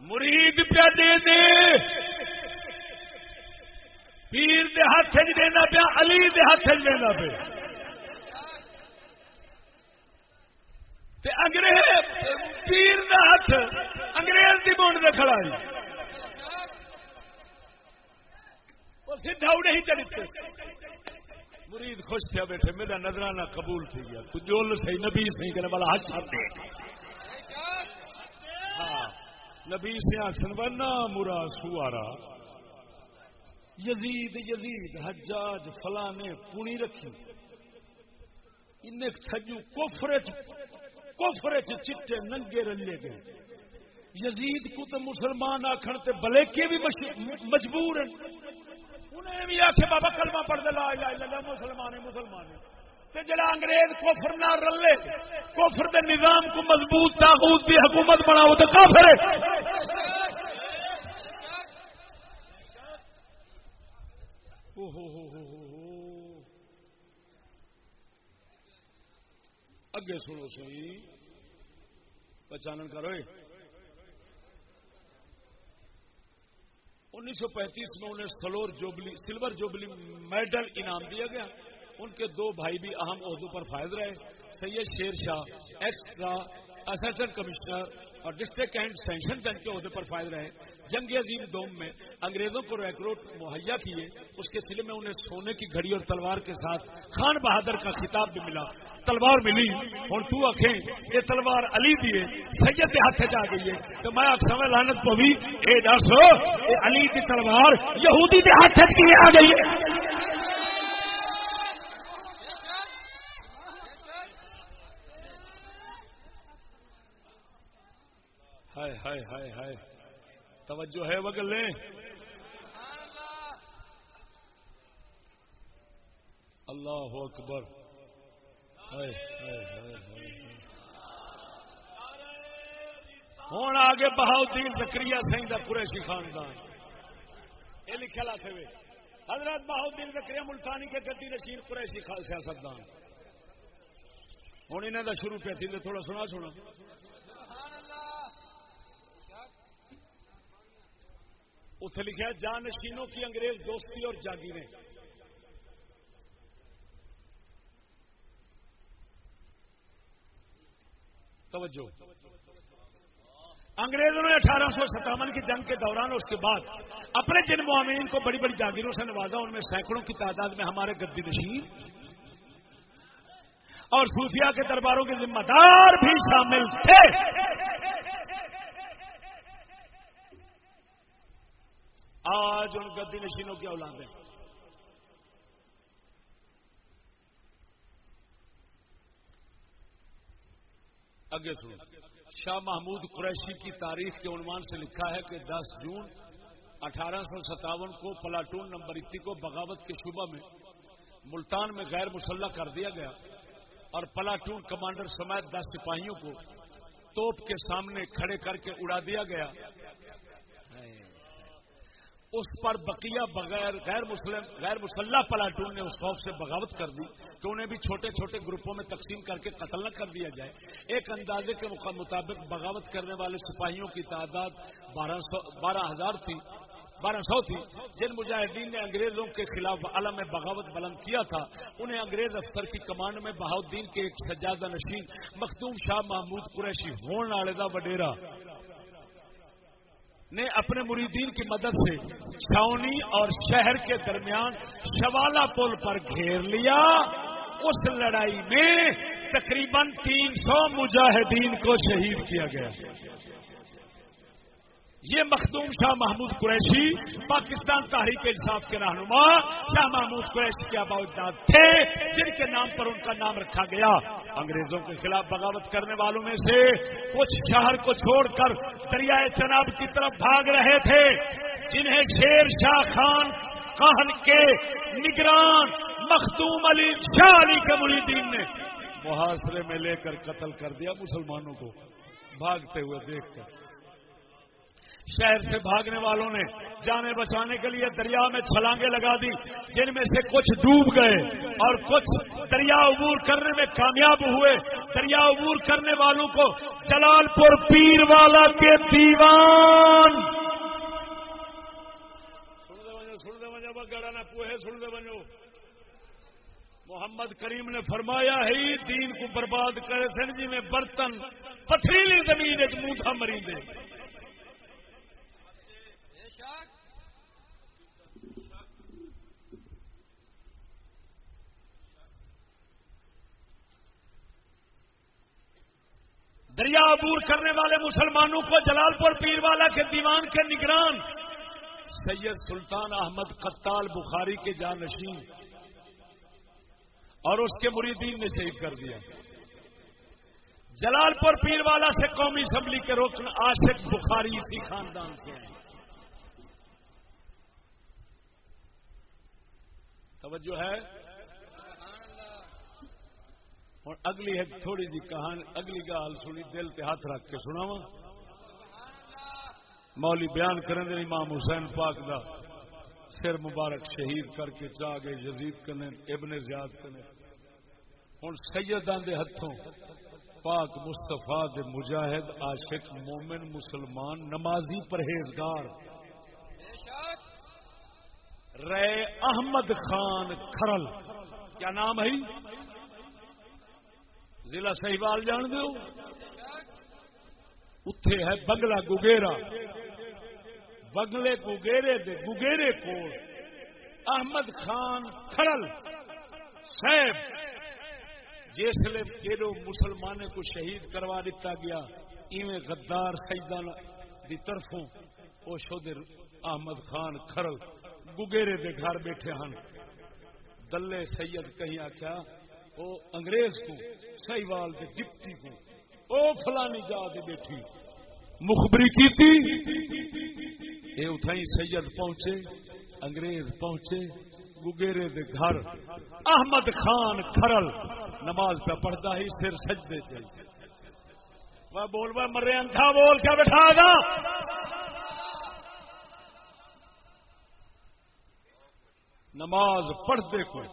مرید پیا دے دے۔ پیر دے ہاتھ دینا پیا، علی دے ہاتھ دینا پیا۔ انگریز، پیر دا ہاتھ، انگریز دی بونڈ دے کھڑا ہے وہ سیدھا اڑے ہی چلتے مرید خوش تھیا بیٹھے، میرا نظرانہ قبول تھی گیا۔ تو جو صحیح، نبی صحیح کرنے والا حج صاحب ہاں نبی سے آسن بنا مرا سوارا۔ یزید یزید، حجاج فلانے پونی رکھی۔ ان تھجو کوفر کوفر چٹے ننگے رلے گئے۔ یزید کو تو مسلمان آخر تے بلے کے بھی مجبور ہیں۔ انہیں بھی آخے بابا کلمہ پڑھ دے، لا الہ الا اللہ، مسلمان ہے مسلمان ہے تے جڑا انگریز کفر نہ رلے، کفر دے نظام کو مضبوط تاغوت دی حکومت بناؤ تو کافر ہے اگے سنو سی پہچان کرو انیس سو پینتیس میں انہیں silver jubilee silver jubilee medal انعام دیا گیا۔ ان کے دو بھائی بھی اہم عہدوں پر فائد رہے۔ Syed Sher Shah extra assistant commissioner اور ڈسٹرکٹ اینڈ سینشن جنگ کے عہدے پر فائد رہے۔ جنگ عظیم دوم میں انگریزوں کو ریکروٹ مہیا کیے۔ اس کے سلے میں انہیں سونے کی گھڑی اور تلوار کے ساتھ خان بہادر کا خطاب بھی ملا۔ تلوار ملی۔ اور تو آخیں یہ تلوار علی دیے۔ سید کے ہاتھ جا گئی ہے۔ تو میں اکثر لانت کو بھی۔ اے دس علی کی تلوار یہودی کے ہاتھ کی آ گئی ہے۔ ہائے ہائے ہائے۔ توجہ ہے وگل لیں اللہ اکبر۔ ہوں آگے بہاؤدین زکری سنگھ کا قریشی خاندان۔ یہ لکھا لا تھے حضرت بہاؤدین زکری ملتانی کے گدی نشین قریشی سیاستدان ہوں انہیں کا شروع پہ تھی تھوڑا سنا سنا۔ اتنے لکھا جانشینوں کی انگریز دوستی اور جاگیریں۔ توجہ۔ انگریزوں نے اٹھارہ سو ستاون کی جنگ کے دوران اس کے بعد اپنے جن معاملین کو بڑی بڑی جاگیروں سے نوازا، ان میں سینکڑوں کی تعداد میں ہمارے گدی نشین اور صوفیہ کے درباروں کے ذمہ دار بھی شامل تھے۔ آج ان گدی نشینوں کی اولاد ہیں۔ اگے سنو، شاہ محمود قریشی کی تاریخ کے عنوان سے لکھا ہے کہ دس جون اٹھارہ سو ستاون کو پلاٹون نمبر اتی کو بغاوت کے شعبہ میں ملتان میں غیر مسلح کر دیا گیا اور پلاٹون کمانڈر سمیت دس سپاہیوں کو توپ کے سامنے کھڑے کر کے اڑا دیا گیا۔ اس پر بقیہ بغیر غیر مسلم غیر مسلح پلاٹون نے اس خوف سے بغاوت کر دی کہ انہیں بھی چھوٹے چھوٹے گروپوں میں تقسیم کر کے قتل نہ کر دیا جائے۔ ایک اندازے کے مطابق بغاوت کرنے والے سپاہیوں کی تعداد بارہ ہزار تھی۔ بارہ سو تھی۔ جن مجاہدین نے انگریزوں کے خلاف عالم بغاوت بلند کیا تھا، انہیں انگریز افسر کی کمانڈ میں بہاؤدین کے ایک سجادہ نشین مختوم شاہ محمود قریشی ہون والے کا وڈیرا نے اپنے مریدین کی مدد سے چھاونی اور شہر کے درمیان شوالا پل پر گھیر لیا۔ اس لڑائی میں تقریباً تین سو مجاہدین کو شہید کیا گیا۔ یہ مخدوم شاہ محمود قریشی، پاکستان تحریک انصاف کے رہنما، شاہ محمود قریشی کے آباد تھے، جن کے نام پر ان کا نام رکھا گیا۔ انگریزوں کے خلاف بغاوت کرنے والوں میں سے کچھ شہر کو چھوڑ کر دریائے چناب کی طرف بھاگ رہے تھے، جنہیں شیر شاہ خان کہن کے نگران مخدوم علی شاہ علی کے مریدین نے محاصرے میں لے کر قتل کر دیا مسلمانوں کو، بھاگتے ہوئے دیکھ کر۔ شہر سے بھاگنے والوں نے جانے بچانے کے لیے دریا میں چھلانگیں لگا دی، جن میں سے کچھ ڈوب گئے اور کچھ دریا عبور کرنے میں کامیاب ہوئے۔ دریا عبور کرنے والوں کو جلال پور پیر والا کے دیوان۔ محمد کریم نے فرمایا، ہی دین کو برباد کرے سن جی میں برتن، پتھریلی زمین منہ تھا مری دے دریا عبور کرنے والے مسلمانوں کو جلال پور پیر والا کے دیوان کے نگران سید سلطان احمد قتال بخاری کے جانشین اور اس کے مریدین نے شہید کر دیا۔ جلال پور پیر والا سے قومی اسمبلی کے رکن عاشق بخاری اسی خاندان سے ہیں۔ توجہ ہے؟ اور اگلی ہے تھوڑی جی کہانی، اگلی گال سنی، دل کے ہاتھ رکھ کے سنا وا مولی بیان کریں دے امام حسین پاک دا سر مبارک شہید کر کے چاہ گئے یزید کرنے ابن زیاد کرنے ہوں سیدان دے ہتھوں پاک مستفا دے مجاہد، عاشق، مومن، مسلمان، نمازی پرہیزگار۔ رے احمد خان کھرل۔ کیا نام ہے؟ ضلع سہیوال جان دو اتے ہے بگلا گگیرا بگلے گگیرے دے گگیرے کو احمد خان کھڑل۔ صاحب جسے کہڑو مسلمان کو شہید کروا دیتا گیا، ایویں غدار سیدان دی طرفوں وہ شود احمد خان کھرل گگیرے دے گھر بیٹھے ہن۔ دلے سید کہیں آخیا وہ انگریز کو سہیوال کے ڈپٹی کو، او فلانی جا کے بیٹھی۔ مخبری کی تھی یہ اتائی سید پہنچے، انگریز پہنچے، گگیرے دے گھر۔ احمد خان کھرل، نماز پہ پڑھتا ہی سر سجدے سے۔ وہ بول وہ مرے انتھا بول کیا بٹھا گا۔ نماز پڑھتے کوئی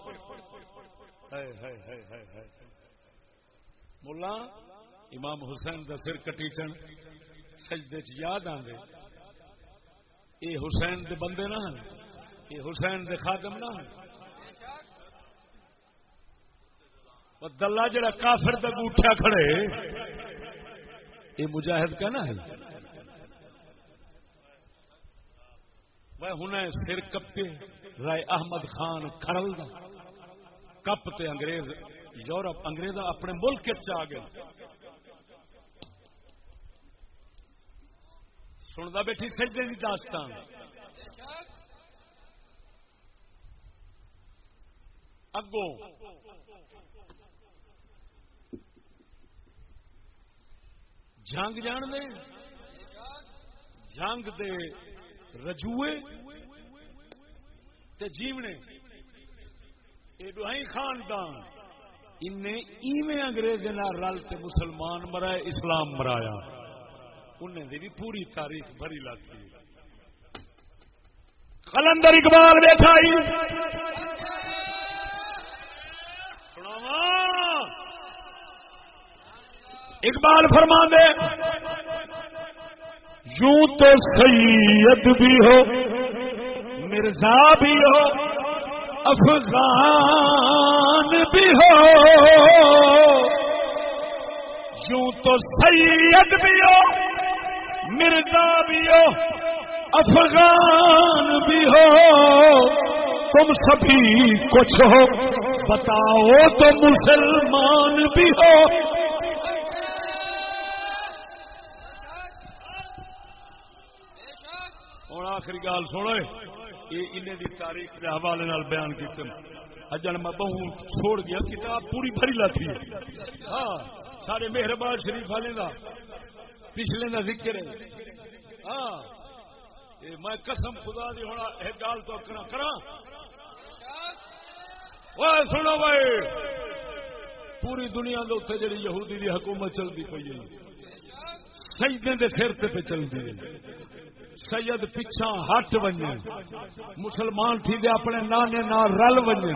ملا امام حسین کا سر کٹیچن سجدے چ یاد آدھے یہ حسین دے بندے نہ یہ حسین دے خادم نہ ہیں دلہ جڑا کافر تک اٹھا کھڑے یہ مجاہد کہنا ہے۔ وہ ہن سر کپے، رائے احمد خان کھڑل دا۔ کپ تے انگریز، یورپ انگریز اپنے ملک آ گئے۔ سنتا بیٹھی سجدے کی داستان۔ اگوں جنگ جان دے جنگ دے رجوے تے جیونے۔ خاندان۔ انہیں انگریز رل کے مسلمان مرائے، اسلام مرایا انہیں بھی پوری تاریخ بھری لاتی کلندر اقبال بیٹھا اقبال فرما دے یوں تو سید بھی ہو، مرزا بھی ہو افغان بھی ہو۔ یوں تو سید بھی ہو، مرزا بھی ہو، افغان بھی ہو۔ تم سبھی کچھ ہو، بتاؤ تو مسلمان بھی ہو۔ آخری گال سنو۔ یہ انہیں دی تاریخ کے حوالے نال بیان کیتے اجن میں بہو چھوڑ گیا، کتاب پوری بھری لاتی ہے۔ ہاں سارے مہربان شریف والے دا پچھلے دا ذکر ہے۔ ہاں میں قسم خدا دی ہونا ایک گال تو کرا کرا وہ سنو بھائی، پوری دنیا کے اتنے جی یہودی دی حکومت چلتی پی ہے، سجدے دے سر تے پہ چلتی ہے۔ سید پچھا ہٹ ونجے مسلمان تھی دے اپنے نانے نہ رل ونجے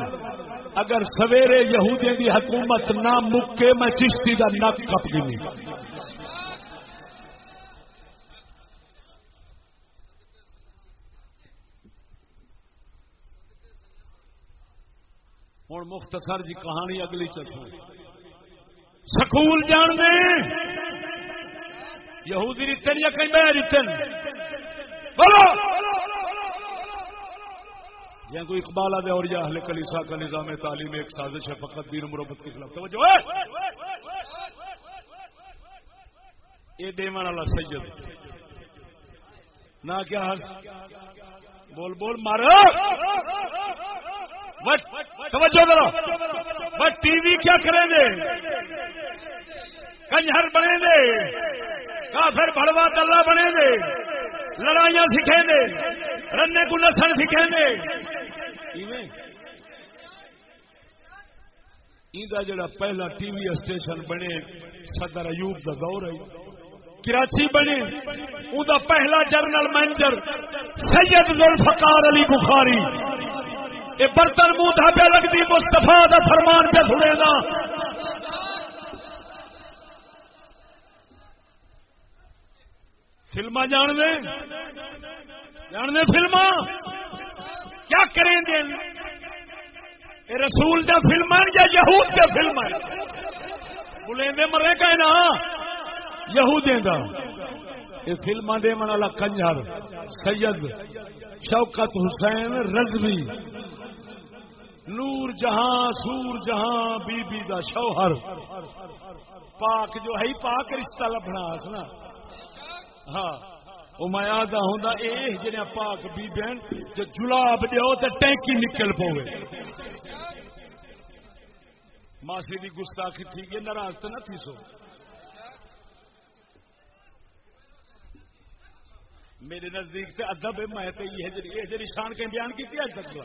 اگر سویرے یہودی دی حکومت نہ مکے، میں چشتی دا نک کپ گئی ہوں مختصر جی کہانی اگلی چلو سکول جان دے۔ یہودی ریتن یا کہیں میں ریتن؟ بولو! یا کوئی اقبال آدھے اور یا اہل کلیسا کا نظام تعلیم ایک سازش ہے، فقط دین مربت کے خلاف۔ توجہ! ہے یہ دیوان والا سید۔ نہ کیا بول بول مارو توجہ کرو بس ٹی وی کیا کریں گے؟ کنجر بنے گے۔ کافر بڑوا تلا بنے گے۔ لڑائیاں سیکھیں گے رنے کو نسل سیکھیں گے جڑا پہلا ٹی وی اسٹیشن بنے، صدر ایوب کا دور ہے۔ کراچی بنے وہ پہلا جنرل مینیجر سید ذوالفقار علی بخاری۔ یہ برتن منہ تھا پہ لگتی مستفا کا فرمان پہ سنے گا فلما جان دے جان دے فلما کیا کریں گے رسول دا فلم یا یہود دا فلم بلے مرے کہ نا؟ دا۔ یہ فلما دے من والا کنجر، سید، شوکت حسین رضوی۔ نور جہاں، سور جہاں، بی بی دا شوہر۔ پاک جو ہے پاک رشتہ لبنا نا۔ ہاں۔ وہ میں آدھا ہوں اے جنیا پاک بی بین جو جلاب دیو تو ٹینکی نکل پوے۔ ماسی دی گستاخی تھی یہ ناراض تو نہ تھی سو۔ میرے نزدیک سے ادب ہے، میں تو یہ جی شان کے بیان کی تھی آج تک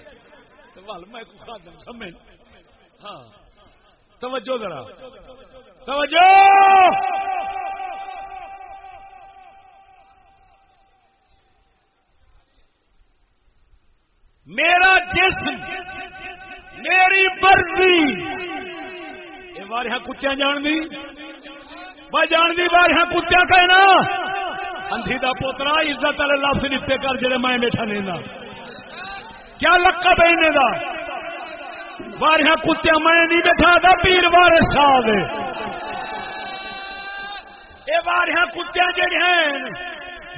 ول میں خادم سمجھ ہاں۔ توجہ ذرا۔ توجہ! میرا جسم، میری مرضی یہ بارہ کچیا جان دی میں جان دی بارہ کچیا کہنا۔ اندھی دا پوترا عزت والے لفظ نپے کر جڑے میں بیٹھا لینا کیا لکا بہنے کا بارہ کتیا میں نہیں بیٹھا تھا پیر بار شاہ یہ بارہ کتیا جڑے ہیں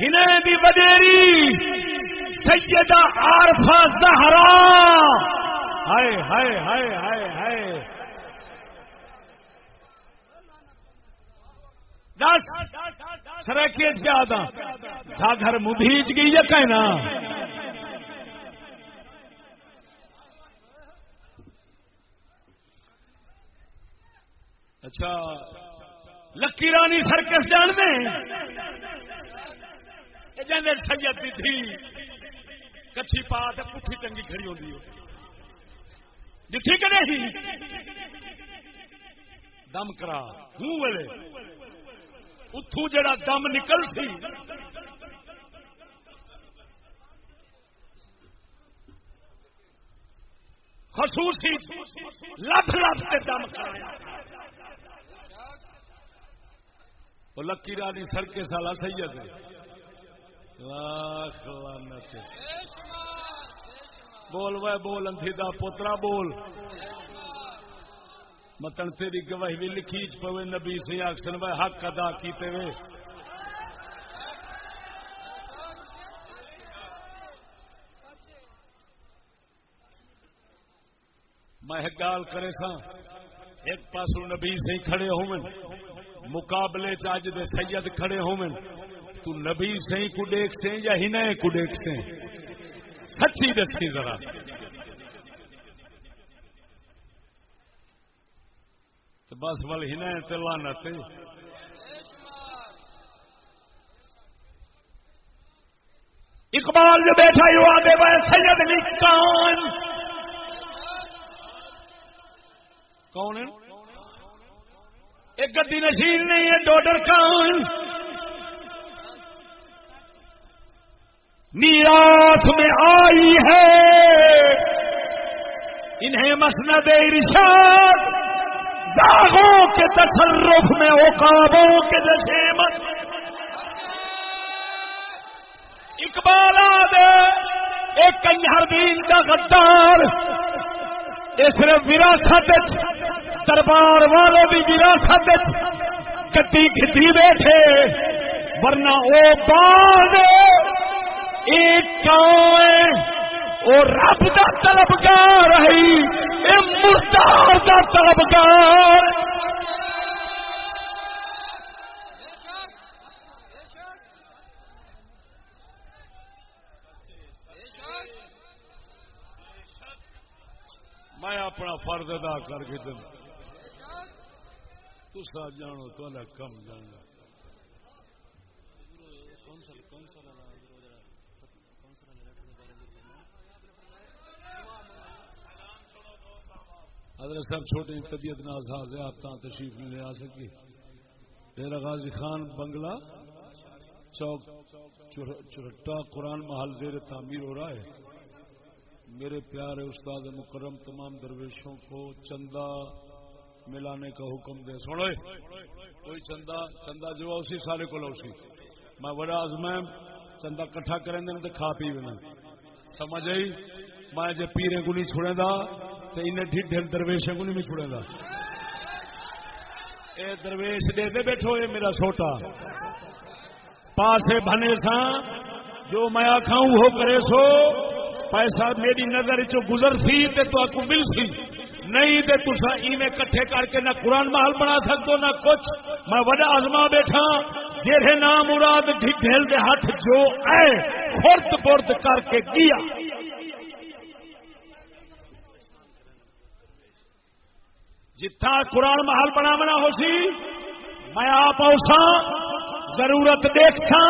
ہنیں بھی بدیری سیدہ عارفہ زہرا۔ ہائے ہائے ہائے ہائے ہائے۔ دس۔ سرکیت زیادہ تھا گھر مدھیج گئی یا کہنا؟ اچھا۔ لکی رانی سرکس جان دیں۔ سید تھی۔ کچھی پا کے پٹھی ٹنگی کھڑی ہوتی ہے ٹھیک ہے نہیں دم کرا ہوں ویلے اتو جڑا دم نکل سی خصوصی لف لف کے دم کرا وہ لکی رانی سڑکے سالا سید بول وہ بول انتھی دا پوترا بول۔ متن تیری گواہی بھی لکھی چ پوے نبی سی آخسن وہ حق ادا کیتے وے۔ میں گال کرے سا، ایک پاسو نبی سے کھڑے ہو مقابلے چ اج دے سید کھڑے ہو تو نبی سے کو دیکھ سے یا ہی کو دیکھ سے سچی دسی ذرا۔ تو بس ول ہی تلانا تے اقبال جو بیٹھا یو آدھے بھائی سید علی کان کون ہے؟ ایک گدی نشین نہیں ہے، ڈوڈر کان میراث میں آئی ہے۔ انہیں مسند ارشاد، داغوں کے تصرف میں اوقابوں کے نشیمت اقبال دے ایک کنہر دین کا غدار۔ اس نے وراثت دربار والے بھی وراثت کٹی کھتی بیٹھے، ورنہ وہ بعد ایک او رب دا طلبگار ہے، اے مردار دا طلبگار۔ میں اپنا فرض ادا کر کے دوں۔ تسا جانو تو کم جانا حضرت صاحب چھوٹی جی طبیعت ناساز ہے، آپ تشریف نہیں لے آ سکی ڈیرا غازی خان بنگلہ چوک چرٹا قرآن محل زیر تعمیر ہو رہا ہے۔ میرے پیارے استاد مکرم، تمام درویشوں کو چندہ ملانے کا حکم دے۔ سنو کوئی چندہ چندہ جو اسی سارے کو اسی۔ میں بڑا آزمائم چندہ کٹھا کریں دیں تو کھا پی بنا سمجھ آئی؟ میں جے پیرے کو نہیں چھوڑے دا تو انہیں ڈھڈ درویشوں کو نہیں چھوڑے گا اے درویش دے دے بیٹھو یہ میرا چھوٹا پاسے بنے سا جو میں آخاؤں وہ کرے سو۔ پیسہ میری نظر چ گزر سی، تے تو آپ مل سی۔ نہیں تے تسا ایویں کٹھے کر کے نہ قرآن محل بنا سکو نہ کچھ۔ میں وڈا آزما بیٹھا جہے نام مراد ڈھیل دے ہاتھ جو اے خورد برد کر کے گیا۔ جتھا قرآن محل بنا بنا ہو سی، میں آپ اوسا ضرورت دیکھا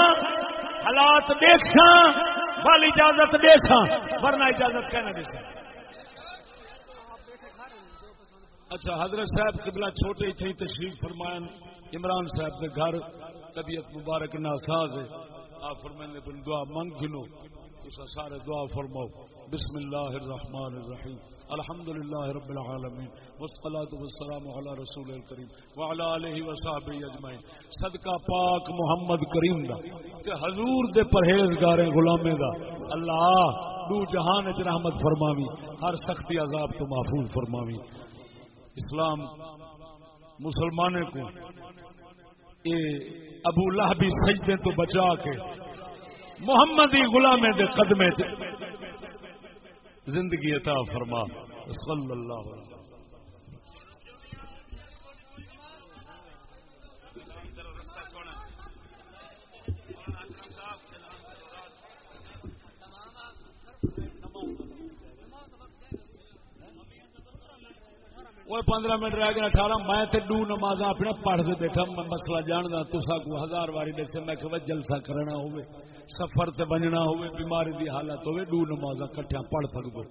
حالات دیکھا والی اجازت دے سا ورنہ اجازت کہنا دے سا اچھا حضرت صاحب قبلہ چھوٹے ہی تھے، تشریف فرمائن عمران صاحب کے گھر طبیعت مبارک ناساز ہے۔ آپ فرمائن اپنی دعا منگ گنو۔ سارے دعا فرماؤ۔ بسم اللہ الرحمن الرحیم۔ الحمد للہ رب العالمین والصلاة والسلام علی رسول الکریم وعلى آلہ وصحبہ اجمعین۔ صدقہ پاک محمد کریم دا کہ حضور دے پرہیزگار غلامے دا اللہ دو جہان اچ رحمت فرماوی، ہر سختی عذاب تو محفوظ فرماوی۔ اسلام مسلمانے کو اے ابو لہبی سجدے تو بچا کے محمدی غلامے دے قدمے چ زندگی عطا فرما صلی اللہ علیہ وہ پندرہ منٹ رہ گیا اٹھارہ میں تے دو نماز اپنے پڑھتے بیٹھا میں مسئلہ جاندا تسا کو ہزار واری دسے میں کہ جلسہ کرنا ہوئے سفر تے بننا ہوئے بیماری دی حالت ہوئے دو نماز کٹھیا پڑھ سکتے